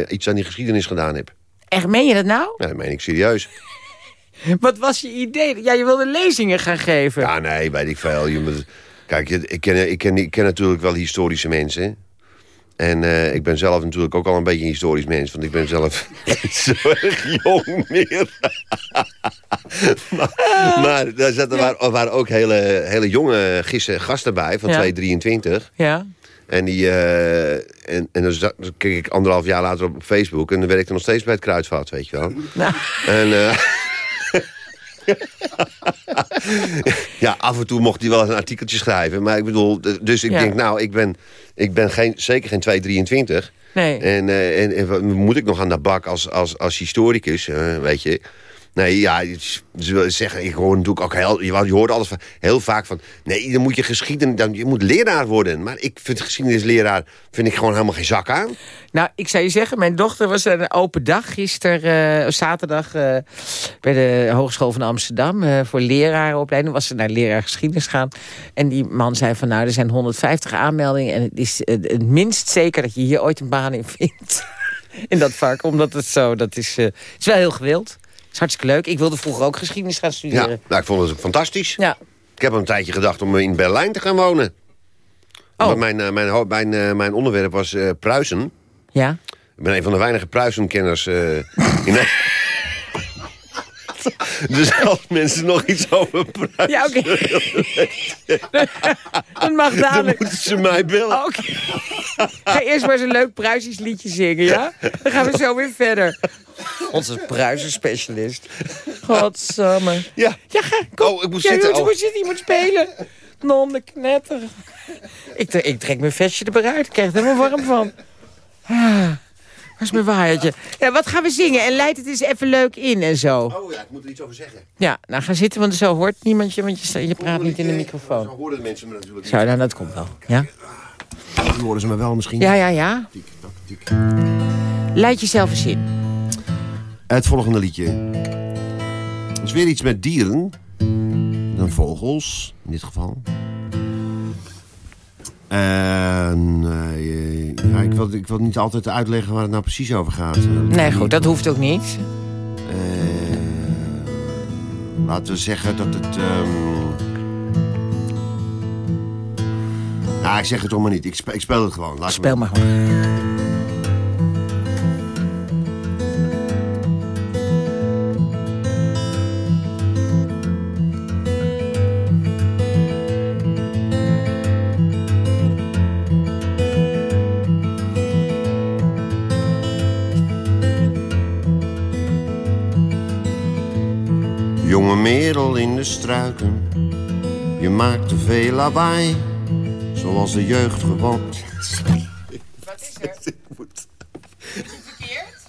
eh, iets aan die geschiedenis gedaan heb. echt, meen je dat nou? Ja, dat meen ik serieus. Wat was je idee? Ja, je wilde lezingen gaan geven. Ja, nee, weet ik veel. Je moet, kijk, je- ik ken, ik, ken, ik ken natuurlijk wel historische mensen. En eh, ik ben zelf natuurlijk ook al een beetje een historisch mens. Want ik ben zelf zo erg jong meer. maar, maar daar zaten, waren, waren ook hele, hele jonge gissen, gasten bij van Ja. 223. Ja. En, die, eh, en, en dan za- dan keek ik anderhalf jaar later op Facebook... en dan werkte ik nog steeds bij het Kruidvat, weet je wel. Nou, En, eh, ja, af en toe mocht hij wel eens een artikeltje schrijven. Maar ik bedoel, dus ik Ja. denk, nou, ik ben, ik ben geen, zeker geen 223. nee. En, eh, en, en moet ik nog aan de bak als, als, als historicus, eh, weet je. Nee, ja, ze zeggen, ik hoor natuurlijk ook heel... Je hoort alles van, heel vaak van... Nee, dan moet je geschiedenis... Dan, je moet leraar worden. Maar ik vind geschiedenisleraar... vind ik gewoon helemaal geen zak aan. Nou, ik zou je zeggen, mijn dochter was een open dag gisteren, eh, zaterdag... eh, bij de Hogeschool van Amsterdam eh, voor lerarenopleiding. was ze naar leraar geschiedenis gaan. En die man zei van, nou, er zijn 150 aanmeldingen... en het is het minst zeker dat je hier ooit een baan in vindt. in dat vak, omdat het zo, dat is, het is wel heel gewild. Is hartstikke leuk. Ik wilde vroeger ook geschiedenis gaan Ja, studeren. nou, ik vond het fantastisch. Ja. Ik heb een tijdje gedacht om in Berlijn te gaan wonen. Oh. Want mijn, eh, mijn, mijn, eh, mijn onderwerp was eh Pruisen. Ja. Ik ben een van de weinige Pruisenkenners eh in Dus als mensen nog iets over Pruisen... Ja, oké. dat mag Dan dadelijk. moeten ze mij bellen. Oh, Oké. Ga eerst maar eens een leuk Pruisisch liedje zingen, ja? Dan gaan we zo weer verder. Onze Pruisen-specialist. Godsamme. Ja. Ja, ga, kom. Oh, ik moet ja, zitten. Je moet, Oh. moet zitten, je moet spelen. Non de knetter. Ik, ik trek mijn vestje er uit. Ik krijg er helemaal warm van. Ah, waar is mijn waaiertje? Ja, wat gaan we zingen? En leid het eens even leuk in en zo. Oh ja, ik moet er iets over zeggen. Ja, nou ga zitten, want zo hoort niemand je, want je, je praat niet in de Zo microfoon. horen de mensen me natuurlijk Zo, nou, dat komt wel. Ja? niet. Dan horen ze me wel misschien. Ja, ja, ja. Tik, tak, tik. Leid jezelf eens in. Het volgende liedje. Het is weer iets met dieren. Dan vogels, in dit geval. En eh, ja, ik, wil, ik wil niet altijd uitleggen waar het nou precies over gaat. Nee, goed, dat hoeft ook niet. Eh, laten we zeggen dat het... Nou, ik zeg het toch maar niet. Ik, spe- ik speel het gewoon. Laat Speel maar gewoon. In de struiken, je maakt te veel lawaai, zoals de jeugd gewoon. Wat is er?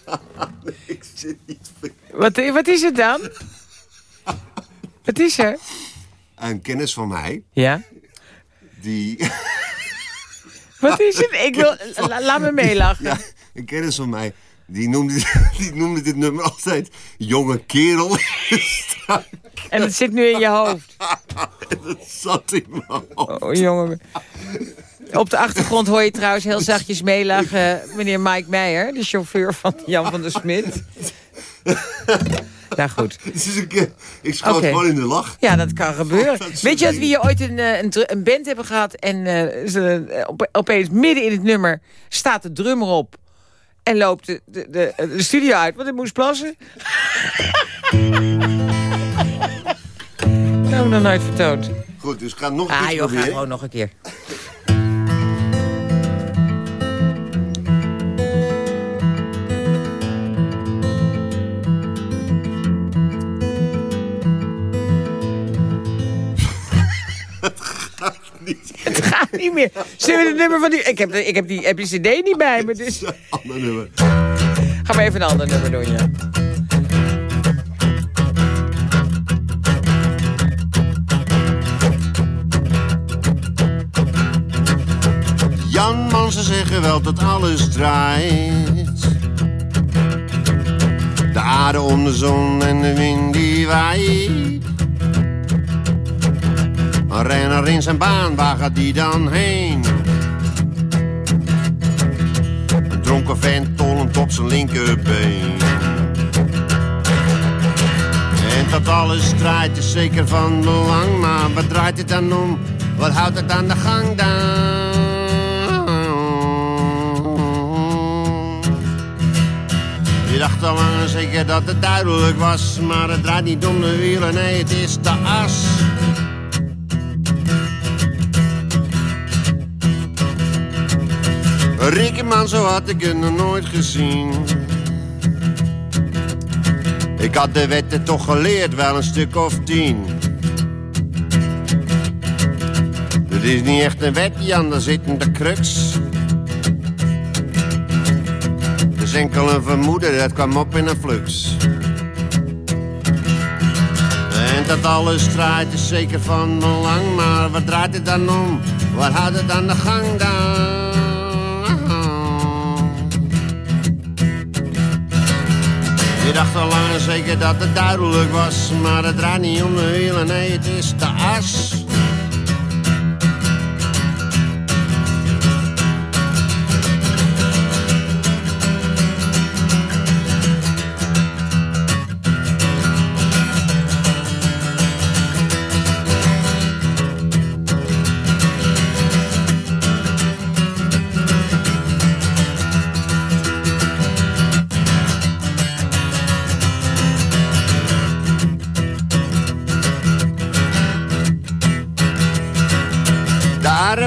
Ik zit niet Wat, wat is het dan? Wat is er? Een kennis van mij, Ja? die. Wat is het? Ik wil... la- laat me meelachen. Ja, een kennis van mij, die noemde, die noemde dit nummer altijd jonge kerel. En het zit nu in je hoofd. Dat zat in mijn hoofd. Oh, jongen. Op de achtergrond hoor je trouwens heel zachtjes meelachen... meneer Mike Meijer, de chauffeur van Jan van der Smit. Nou goed. Een keer, ik schoot gewoon in de lach. Ja, dat kan gebeuren. Dat Weet je dat we hier ooit een, eh, een, een band hebben gehad... en eh, ze, eh, op, opeens midden in het nummer staat de drummer op... en loopt de, de, de, de studio uit, want hij moest plassen. nou, nog nooit vertoond. Goed, dus ik ga nog een Ah keer joh, ga gewoon nog een keer. Het gaat niet meer. Zullen we het nummer van die... Ik heb, ik heb die, heb die cd niet bij me, dus... Ander nummer. Ga maar even een ander nummer doen, ja. Jan man, ze zeggen wel dat alles draait. De aarde om de zon en de wind die waait. Een renner in zijn baan, waar gaat die dan heen? Een dronken vent tollend op zijn linkerbeen. En dat alles draait is zeker van belang, maar wat draait het dan om? Wat houdt het aan de gang dan? Je dacht al lang zeker dat het duidelijk was, maar het draait niet om de wielen, nee, het is de as. Rikkeman, zo had ik het nog nooit gezien. Ik had de wetten toch geleerd, wel een stuk of tien. Het is niet echt een wet, Jan, daar zit in de crux. Het is enkel een vermoeden, dat kwam op in een flux. En dat alles draait is zeker van belang, maar wat draait het dan om? Waar houdt het aan de gang dan? Dacht al lang zeker dat het duidelijk was, maar het draait niet om de wielen, nee, het is de as.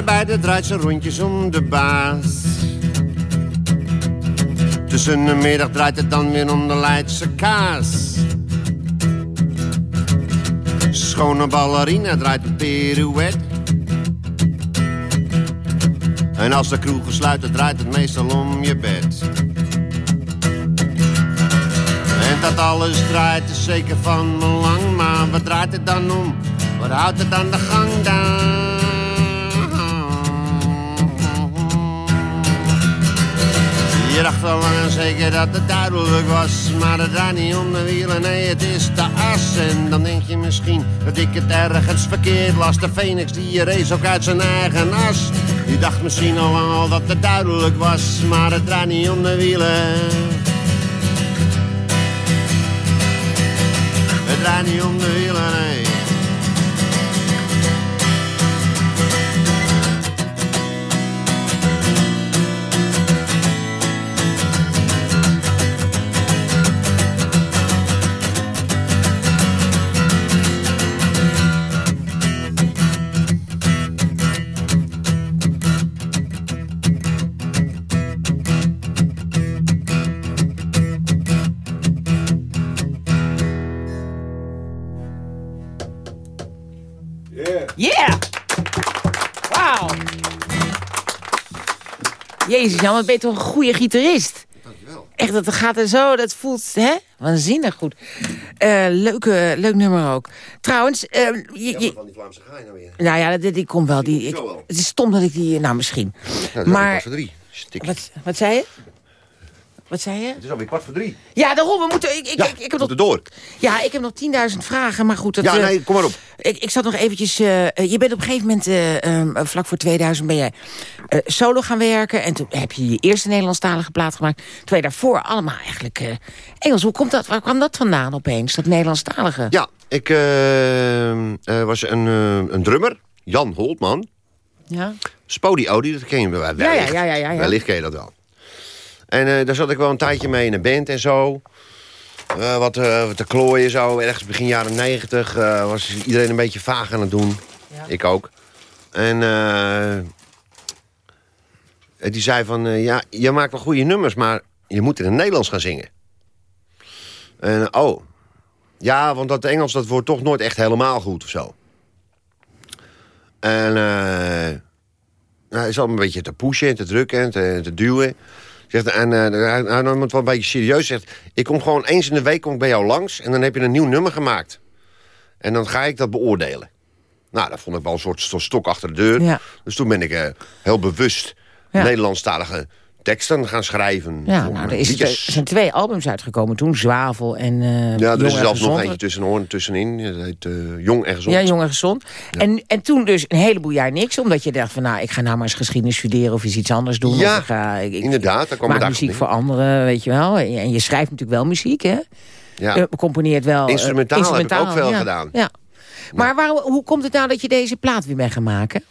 Draait zijn rondjes om de baas. Tussen de middag draait het dan weer om de Leidse kaas. Schone ballerina draait een pirouette. En als de kroeg sluiten draait het meestal om je bed. En dat alles draait is zeker van belang, maar wat draait het dan om? Wat houdt het aan de gang dan? Dacht al lang en zeker dat het duidelijk was, maar het draait niet om de wielen, nee het is de as. En dan denk je misschien dat ik het ergens verkeerd las, de Phoenix die race ook uit zijn eigen as. Je dacht misschien al lang al dat het duidelijk was, maar het draait niet om de wielen. Het draait niet om de wielen, nee. Jezus, Jan, wat ben je toch een goede gitarist? Dankjewel. Echt, dat gaat er zo, dat voelt, hè? Waanzinnig goed. Eh leuke, leuk nummer ook. Trouwens, eh, je, je- van die Vlaamse gaai nou weer. nou ja, die, die komt wel. Die, ik, het is stom dat ik die, nou misschien. Nou, Maar-. Wat, wat zei je? Wat zei je? Het is alweer kwart voor drie. Ja, daarom, we moeten, ik, ik, Ja, ik, ik heb nog, moeten door. ja, ik heb nog 10.000 vragen, maar goed. Dat, Ja, eh, nee, kom maar op. Ik, ik zat nog eventjes... eh, eh, je bent op een gegeven moment, eh, ehm, vlak voor 2000, ben je solo gaan werken. En toen heb je je eerste Nederlandstalige plaat gemaakt. Terwijl je daarvoor allemaal eigenlijk Engels. Hoe komt dat? Waar kwam dat vandaan opeens, dat Nederlandstalige? Ja, ik was een, een drummer, Jan Holtman. Ja? Spody Audi, dat ken je wel. Wellicht, ja, ja, ja, ja, ja. Wellicht ken je dat wel. En eh, daar zat ik wel een tijdje mee in een band en zo. Eh, wat eh, te klooien zo. Ergens begin jaren negentig was iedereen een beetje vaag aan het doen. Ik ook. En die zei van... ja, je maakt wel goede nummers, maar je moet in het Nederlands gaan zingen. En oh... Ja, want dat Engels dat wordt toch nooit echt helemaal goed of zo. En nou, hij zat een beetje te pushen en te drukken en te, te duwen. Zegt, en eh, hij, nam het wel een beetje serieus. Zegt, ik kom gewoon eens in de week kom ik bij jou langs... en dan heb je een nieuw nummer gemaakt. En dan ga ik dat beoordelen. Nou, dat vond ik wel een soort sto- stok achter de deur. Ja. Dus toen ben ik eh, heel bewust Ja. Nederlandstalige teksten gaan schrijven. Ja, nou, er, is, er zijn twee albums uitgekomen toen. Zwavel en eh Ja, er is zelfs nog eentje tussendoor, tussenin. Dat heet eh, Jong en Gezond. Ja, Jong en Gezond. En, en toen dus een heleboel jaar niks. Omdat je dacht van, nou, ik ga nou maar eens geschiedenis studeren... of eens iets anders doen. Ja, of ik ga, ik, Inderdaad, daar kwam maak muziek voor anderen, weet je wel. En je, schrijft natuurlijk wel muziek, hè? Ja. Eh, componeert wel... eh, Instrumentaal heb ik ook ja. gedaan. Ja. Maar waarom, hoe komt het nou dat je deze plaat weer bent gaan maken?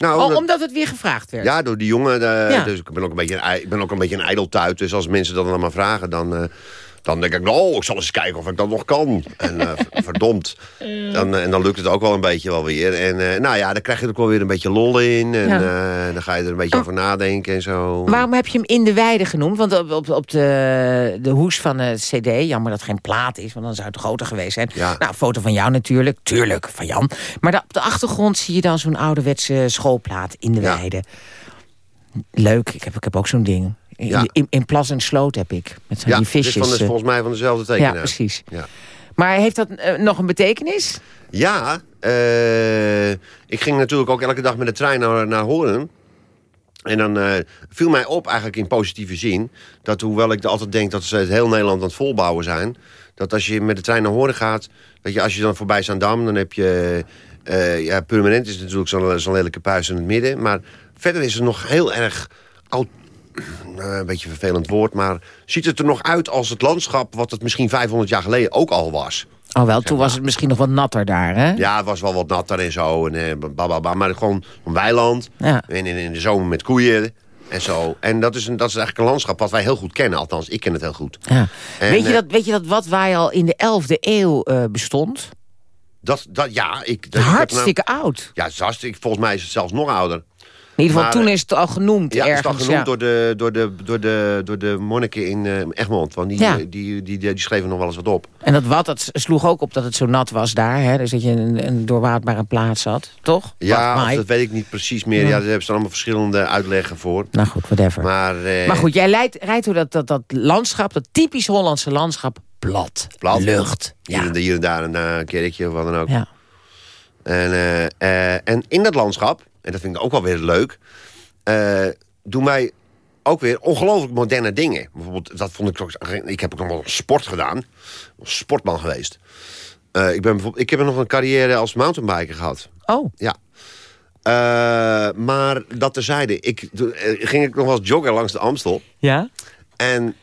Nou, Oh, omdat- omdat het weer gevraagd werd. Ja, door die jongen. eh, Ja. Dus ik ben ook een beetje ik ben ook een beetje een ijdeltuit. Dus als mensen dat dan maar vragen, dan, eh, dan denk ik... oh, ik zal eens kijken of ik dat nog kan. En eh, verdomd. Dan, eh, en dan lukt het ook wel een beetje wel weer. En eh, nou ja, dan krijg je er ook wel weer een beetje lol in. En dan ga je er een beetje over nadenken en zo. Waarom heb je hem In de Weide genoemd? Want op, op, op de, de hoes van het cd, jammer dat het geen plaat is... want dan zou het groter geweest zijn. Ja. Nou, foto van jou natuurlijk, tuurlijk, van Jan. Maar op de achtergrond zie je dan zo'n ouderwetse schoolplaat In de Ja. Weide. Leuk, ik heb, ik heb ook zo'n ding. In, Ja. in, in Plas en Sloot heb ik, met zo'n ja, die visjes. van, is eh. volgens mij van dezelfde ja, tekenaar. precies. Ja. Maar heeft dat eh, nog een betekenis? Ja, eh, ik ging natuurlijk ook elke dag met de trein naar, naar Horen. En dan viel mij op, eigenlijk in positieve zin... dat hoewel ik altijd denk dat ze het heel Nederland aan het volbouwen zijn... dat als je met de trein naar Horen gaat... dat je als je dan voorbij Zaandam, dan heb je... ja, permanent is natuurlijk zo'n zo'n lelijke puis in het midden. Maar verder is het nog heel erg oud... nou, een beetje een vervelend woord, maar ziet het er nog uit als het landschap... wat het misschien 500 jaar geleden ook al was. Oh wel, toen was het misschien nog wat natter daar, hè? Ja, het was wel wat natter en zo. En, eh, bababa, maar gewoon een weiland. Ja. En in, in de zomer met koeien en zo. En dat is, een, dat is eigenlijk een landschap wat wij heel goed kennen. Althans, ik ken het heel goed. Ja. En, weet, je eh, dat, weet je dat wat wij al in de 11e eeuw eh, bestond? Dat, dat, ja, ik, dat, ik heb Hartstikke nou- oud. ja, hartstikke- volgens mij is het zelfs nog ouder. In ieder geval, Maar, toen is het al genoemd Ja, het is ergens. dan genoemd ja. door, de, door, de, door, de, door de monniken in eh, Egmond. Want die, Ja. die, die, die, die schreven nog wel eens wat op. En dat wat, dat sloeg ook op dat het zo nat was daar. Hè? Dus dat je een, een doorwaadbare plaats had, toch? Ja, Wat, dat weet ik niet precies meer. Ja, daar hebben ze allemaal verschillende uitleggen voor. Nou goed, whatever. Maar, Maar, eh, goed, jij leidt, rijdt door dat, dat, dat landschap, dat typisch Hollandse landschap, plat. Plat. Lucht. hier, en, hier en daar een eh, kerkje of wat dan ook. ja. En, en in dat landschap, en dat vind ik ook wel weer leuk... eh doen wij ook weer ongelooflijk moderne dingen. Bijvoorbeeld, dat vond ik ook... Ik heb ook nog wel sport gedaan. Sportman geweest. Eh, ik, ben bijvoorbeeld, ik heb nog een carrière als mountainbiker gehad. Oh, Ja. Eh, maar dat terzijde. Ik, ging ik nog wel eens joggen langs de Amstel. ja? En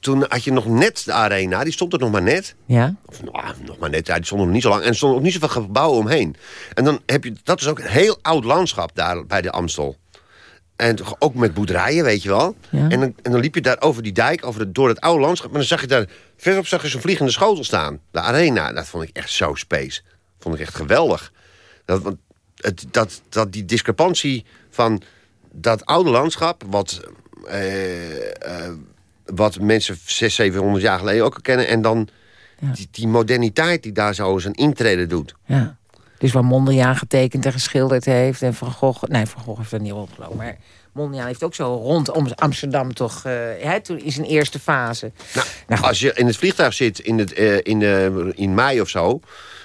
toen had je nog net de arena. Die stond er nog maar net. Ja? Of nou, nog maar net, ja, die stonden nog niet zo lang. En er stonden ook niet zoveel gebouwen omheen. En dan heb je, dat is ook een heel oud landschap daar bij de Amstel. En ook met boerderijen, weet je wel. Ja. En, dan, en dan liep je daar over die dijk, over het, door het oude landschap. Maar dan zag je daar, verderop zag je zo'n vliegende schotel staan. De arena, dat vond ik echt zo space. Vond ik echt geweldig. Dat, want het, dat, dat die discrepantie van dat oude landschap... wat, wat mensen 600, 700 jaar geleden ook al kennen... en dan die, die moderniteit die daar zo zijn intrede doet. Ja. Dus waar Mondriaan getekend en geschilderd heeft. En Van Gogh... Nee, Van Gogh heeft er niet rondgelopen. Maar Mondriaan heeft ook zo rondom Amsterdam toch... eh, hè, toen in zijn eerste fase. Nou, Nou, als je in het vliegtuig zit in, het, eh, in, in mei of zo...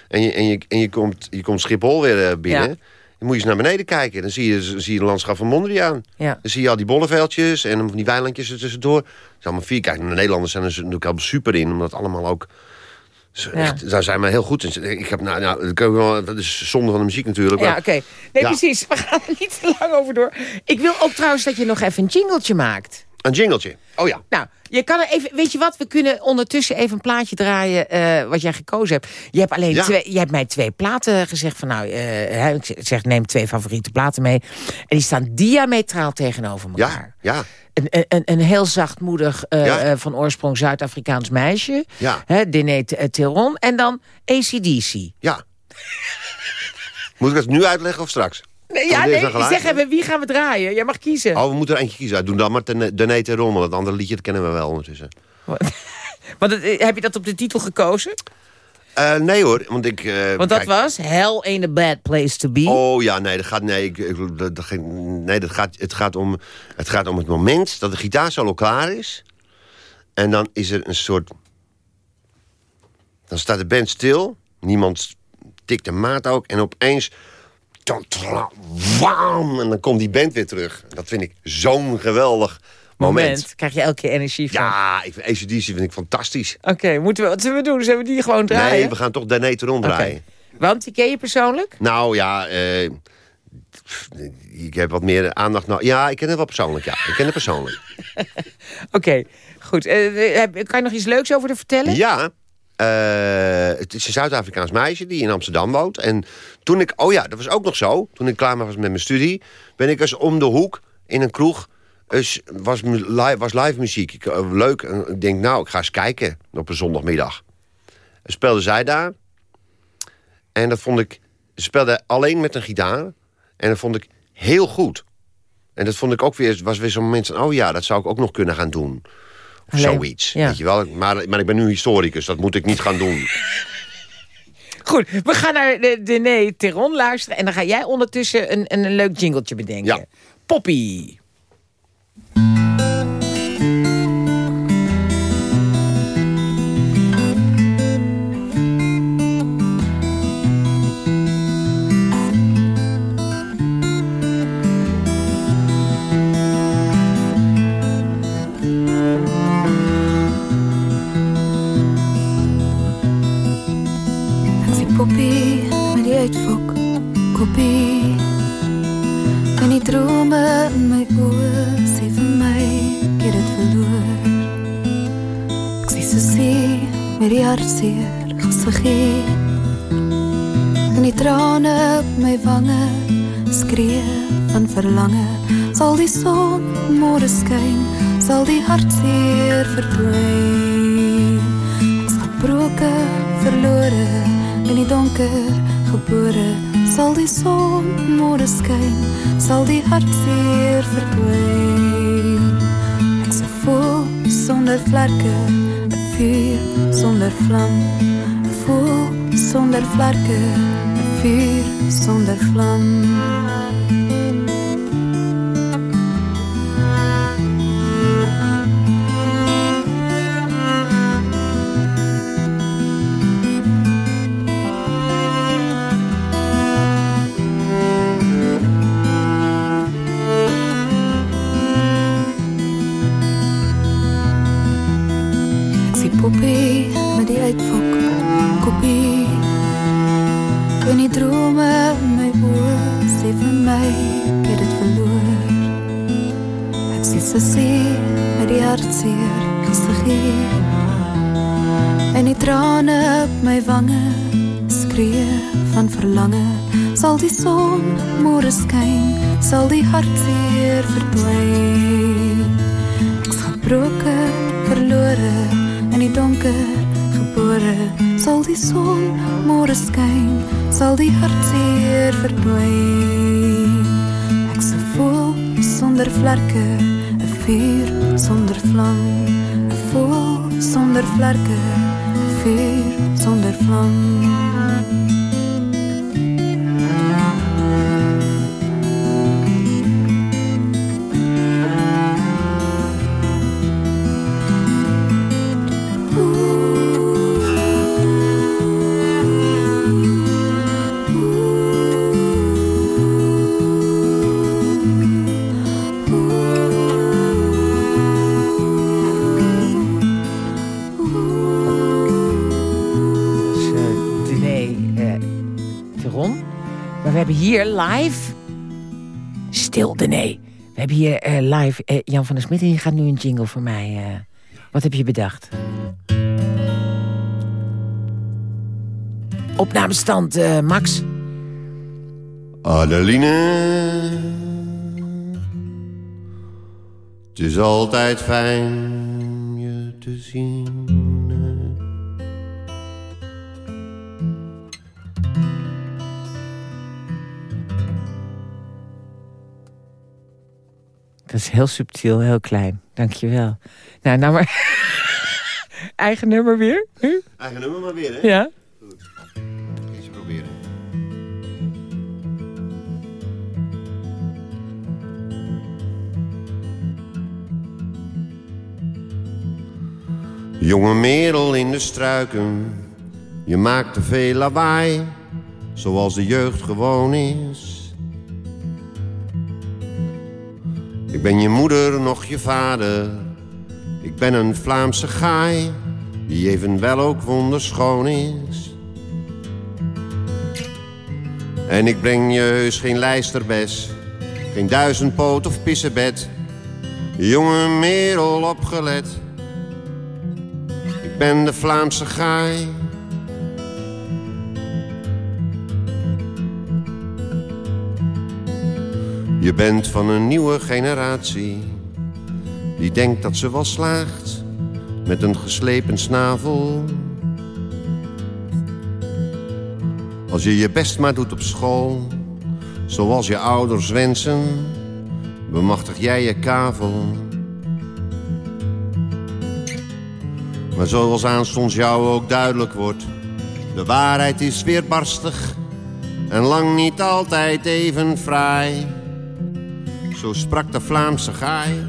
en je, en je, en je, komt, je komt Schiphol weer eh, binnen... Ja. Dan moet je eens naar beneden kijken. Dan zie je, zie je het landschap van Mondriaan. Ja. Dan zie je al die bolleveldjes en die weilandjes er tussendoor. Dat is allemaal vier. Kijk, de Nederlanders zijn er natuurlijk al super in... omdat allemaal ook... Ja. Echt, daar zijn we heel goed in. Ik heb, nou, nou, dat is zonde van de muziek natuurlijk. Ja, maar- oké. Nee, Ja. precies. We gaan er niet te lang over door. Ik wil ook trouwens dat je nog even een jingletje maakt. Een jingletje. Oh ja. Nou, je kan er even, weet je wat, we kunnen ondertussen even een plaatje draaien eh, wat jij gekozen hebt. Je hebt, alleen Ja. twee, je hebt mij twee platen gezegd van nou, eh, ik zeg neem twee favoriete platen mee. En die staan diametraal tegenover elkaar. Ja, ja. Een, een- een, heel zachtmoedig, Ja. eh, van oorsprong Zuid-Afrikaans meisje. Ja. Hè, Theron. En dan ACDC. ja. Moet ik het nu uitleggen of straks? Nee, ja, nee, zeg even, wie gaan we draaien? Jij mag kiezen. Oh, we moeten er eentje kiezen. Doe dan maar de, de Nete Rommel. Het andere liedje dat kennen we wel ondertussen. Want eh, heb je dat op de titel gekozen? Eh, nee hoor, want ik... eh, Want dat kijk- was Hell Ain't a Bad Place to Be. Oh ja, nee, dat gaat, nee, ik, ik- dat, dat nee dat gaat, het, gaat om, het gaat om het moment dat de gitaarsolo klaar is. En dan is er een soort... Dan staat de band stil. Niemand tikt de maat ook. En opeens... Wam! En dan komt die band weer terug. Dat vind ik zo'n geweldig moment. Krijg je elke keer energie van. Ja, ik, ACDC vind ik fantastisch. Oké, moeten we, wat zullen we doen? Zullen we die gewoon draaien? Nee, we gaan toch de Nete ronddraaien. Oké. Want die ken je persoonlijk? Nou ja, eh, ik heb wat meer aandacht. Nou, ja, ik ken het wel persoonlijk. Ja, ik ken het persoonlijk. Oké, goed. Eh, kan je nog iets leuks over te vertellen? Ja, het is een Zuid-Afrikaans meisje die in Amsterdam woont. En toen ik, oh ja, dat was ook nog zo. Toen ik klaar was met mijn studie, ben ik eens om de hoek in een kroeg. was, live, was live muziek. Eh, leuk. Ik denk, nou, ik ga eens kijken op een zondagmiddag. Speelde zij daar. En dat vond ik. Ze speelde alleen met een gitaar. En dat vond ik heel goed. En dat vond ik ook weer, was weer zo'n moment van... oh ja, dat zou ik ook nog kunnen gaan doen. Of zoiets, ja. weet je wel. Maar, maar ik ben nu historicus, dat moet ik niet gaan doen. Goed, we gaan naar de, de nee, Teron luisteren. En dan ga jij ondertussen een, een, een leuk jingletje bedenken. Ja. Poppy. Met die hartseer gesig. En die trane op my wange skree van verlange. Sal die son môre skyn, sal die hartseer verdwyn. Ek's gebroken, verlore in die donker gebore sal die son môre skyn sal die hartseer verdwyn ek se voel sonder vlerke fyr zonder vlam, een voel zonder vlarken, een vuur. Sal die son môre skyn, sal die hartseer verdwyn. Ek's gebroken, verlore in die donker gebore, sal die son môre skyn, sal die hartseer verdwyn. Ek se voel sonder vlerke, 'n vuur sonder vlam, voel sonder vlerke, 'n vuur sonder vlam. Hier live. Stil, nee. We hebben hier live Jan van der Smit en gaat nu een jingle voor mij. Uh, wat heb je bedacht? Opnamestand, Max. Adeline. Het is altijd fijn je te zien. Dat is heel subtiel, heel klein. Dankjewel. Nou, nou maar... Eigen nummer weer? Eigen nummer maar weer, hè? Ja. Goed. Eens proberen. Jonge merel in de struiken, je maakt te veel lawaai, zoals de jeugd gewoon is. Ik ben je moeder, nog je vader. Ik ben een Vlaamse gaai, die evenwel ook wonderschoon is. En ik breng je heus geen lijsterbes, geen duizendpoot of pissebed. Jonge merel opgelet, ik ben de Vlaamse gaai. Je bent van een nieuwe generatie die denkt dat ze wel slaagt met een geslepen snavel. Als je je best maar doet op school, zoals je ouders wensen, bemachtig jij je kavel. Maar zoals aanstonds jou ook duidelijk wordt, de waarheid is weerbarstig en lang niet altijd even fraai zo sprak de Vlaamse gaai.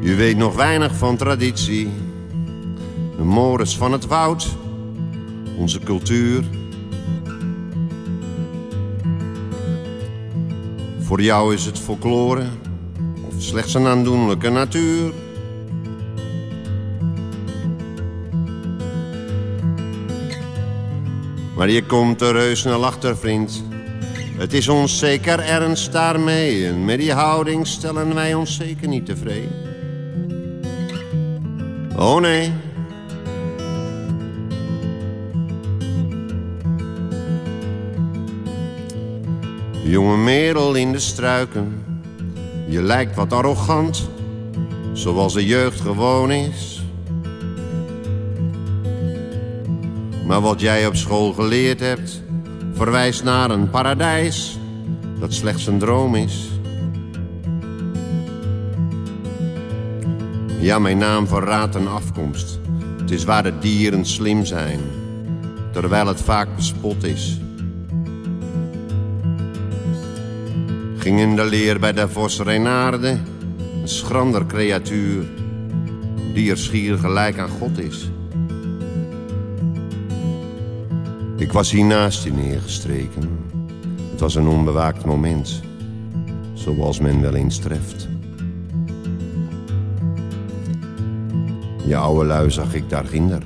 Je weet nog weinig van traditie, de mores van het woud, onze cultuur. Voor jou is het folklore of slechts een aandoenlijke natuur. Maar je komt er reus snel achter, vriend. Het is ons zeker ernst daarmee. En met die houding stellen wij ons zeker niet tevreden. Oh nee. Jonge merel in de struiken. Je lijkt wat arrogant. Zoals de jeugd gewoon is. Maar wat jij op school geleerd hebt, verwijst naar een paradijs dat slechts een droom is. Ja, mijn naam verraadt een afkomst. Het is waar de dieren slim zijn, terwijl het vaak bespot is. Ging in de leer bij de vos Renaarde, een schrander creatuur, die er schier gelijk aan God is. Ik was hier naast je neergestreken. Het was een onbewaakt moment, zoals men wel eens treft. Je oude lui zag ik daar ginder,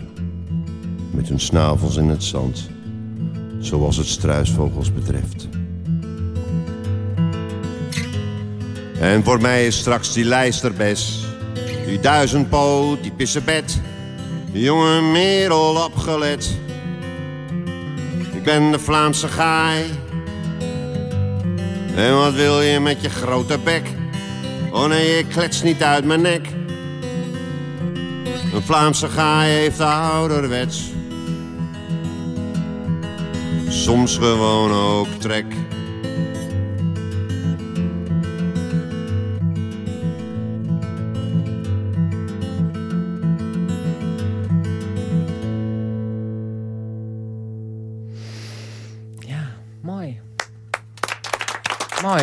met hun snavels in het zand, zoals het struisvogels betreft. En voor mij is straks die lijsterbes, die duizendpoot, die pissebed, die jonge merel opgelet. Ik ben de Vlaamse gaai. En wat wil je met je grote bek? Oh nee, ik klets niet uit mijn nek. Een Vlaamse gaai heeft de ouderwets. Soms gewoon ook trek.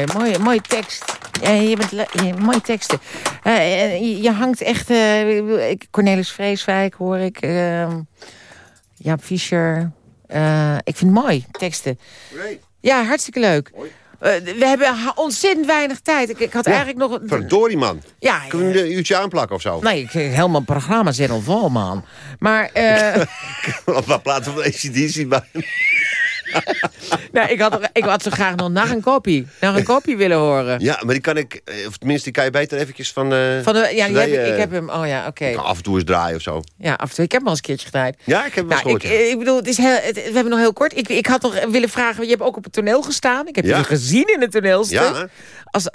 Mooi, mooie, mooie tekst. Ja, je bent je, mooie teksten. Eh, eh, je, je hangt echt... ik- Cornelis Vreeswijk hoor ik. eh, Jaap Fischer. Ik vind het mooi, teksten. Ja, hartstikke leuk. We hebben ontzettend weinig tijd. Ik, ik had eigenlijk nog... een- Verdorie man. Ja, Kunnen we een uurtje aanplakken of zo? Nee, ik, helemaal programma zit al vol, man. Maar wat platen van ACDC bij. nou, ik, had, ik had zo graag nog naar een kopie. Naar een kopie willen horen. Ja, maar die kan ik, eh, of tenminste die kan je beter eventjes van... eh, Van de, ja, die heb, ik- ik eh, heb hem. Oh ja, oké. af en toe eens draaien of zo. Ja, af en toe. Ik heb hem al eens een keertje gedraaid. Ja, ik heb hem Nou, ik, gehoord. ja. ik bedoel, het is heel, het- we hebben nog heel kort. Ik, ik had nog willen vragen, je hebt ook op het toneel gestaan. Ik heb Ja. je gezien in het toneelstuk. Ja. Als,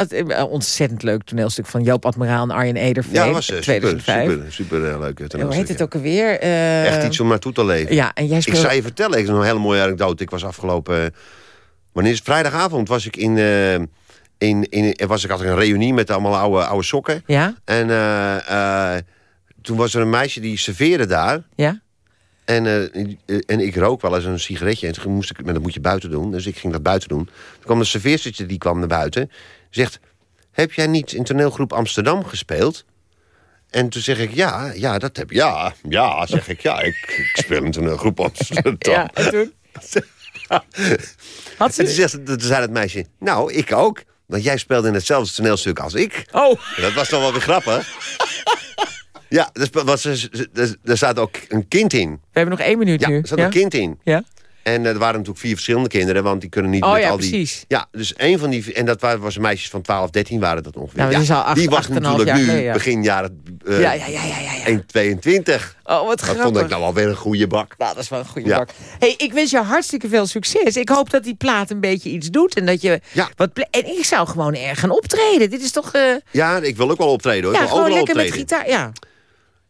ontzettend leuk toneelstuk van Joop Admiraal en Arjen Ederveen. Ja, dat was super, 2005. super, super leuk. Hoe heet het ook alweer? Echt iets om naartoe te leven. Ja, en jij Ik zou je vertellen, ik is een hele mooie anekdote. Ik was afgelopen... eh, wanneer is? Vrijdagavond was ik in... eh, in, in, was ik had een reunie met allemaal oude, oude sokken. Ja, En eh, toen was er een meisje die serveerde daar. ja. En, en ik rook wel eens een sigaretje. En toen moest ik, maar dat moet je buiten doen. Dus ik ging dat buiten doen. Toen kwam de serveerstertje, die kwam naar buiten. Zegt, heb jij niet in toneelgroep Amsterdam gespeeld? En toen zeg ik, ja, ja, dat heb Ja, ja, zeg ik, ja, ik, ik speel in toneelgroep Amsterdam. ja, en toen? Had En toen, ze... zegt, toen zei het meisje, nou, ik ook. Want jij speelde in hetzelfde toneelstuk als ik. Oh, Dat was toch wel weer grappig. Ja, er, was, er staat ook een kind in. we hebben nog één minuut Ja, nu. er zat ja? een kind in. Ja? En er waren natuurlijk vier verschillende kinderen, want die kunnen niet Oh met ja, al die... precies. Ja, dus een van die... En dat waren, was meisjes van 12, 13 waren dat ongeveer. Nou, dat acht- die was natuurlijk jaar nu geleden, ja. begin jaren eh Ja, ja, ja, ja, ja, ja. 1,22. Oh, wat Dat grappig. vond ik nou alweer een goede bak. Nou, dat is wel een goede bak. Hey, ik wens je hartstikke veel succes. Ik hoop dat die plaat een beetje iets doet. En dat je Ja. wat En ik zou gewoon erg gaan optreden. Dit is toch... eh, Ja, ik wil ook wel optreden hoor. ja, ik wil gewoon lekker met gitaar. Ja,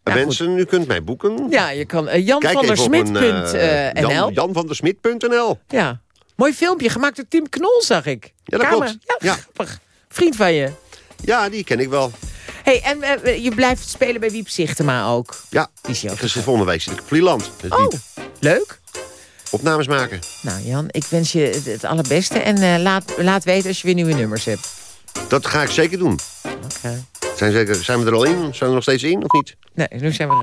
Mensen, u kunt mij boeken. ja je kan uh, Jan Kijk van der even op een, Smit. eh, eh, NL. Jan, Jan van der Smit.nl. Ja. Mooi filmpje, gemaakt door Tim Knol, zag ik. Ja, dat Kamer. klopt. Ja, Ja. grappig. Vriend van je. Ja, die ken ik wel. Hey, en eh, je blijft spelen bij Wiep Zichtema ook. Ja, Die is ga volgende week zit ik op Vlieland. Dus Oh, leuk. opnames maken. Nou Jan, ik wens je het, het allerbeste. En eh, laat, laat weten als je weer nieuwe nummers hebt. Dat ga ik zeker doen. Oké. Zijn, zeker, zijn we er al in? Zijn we er nog steeds in of niet? Nee, nu zijn we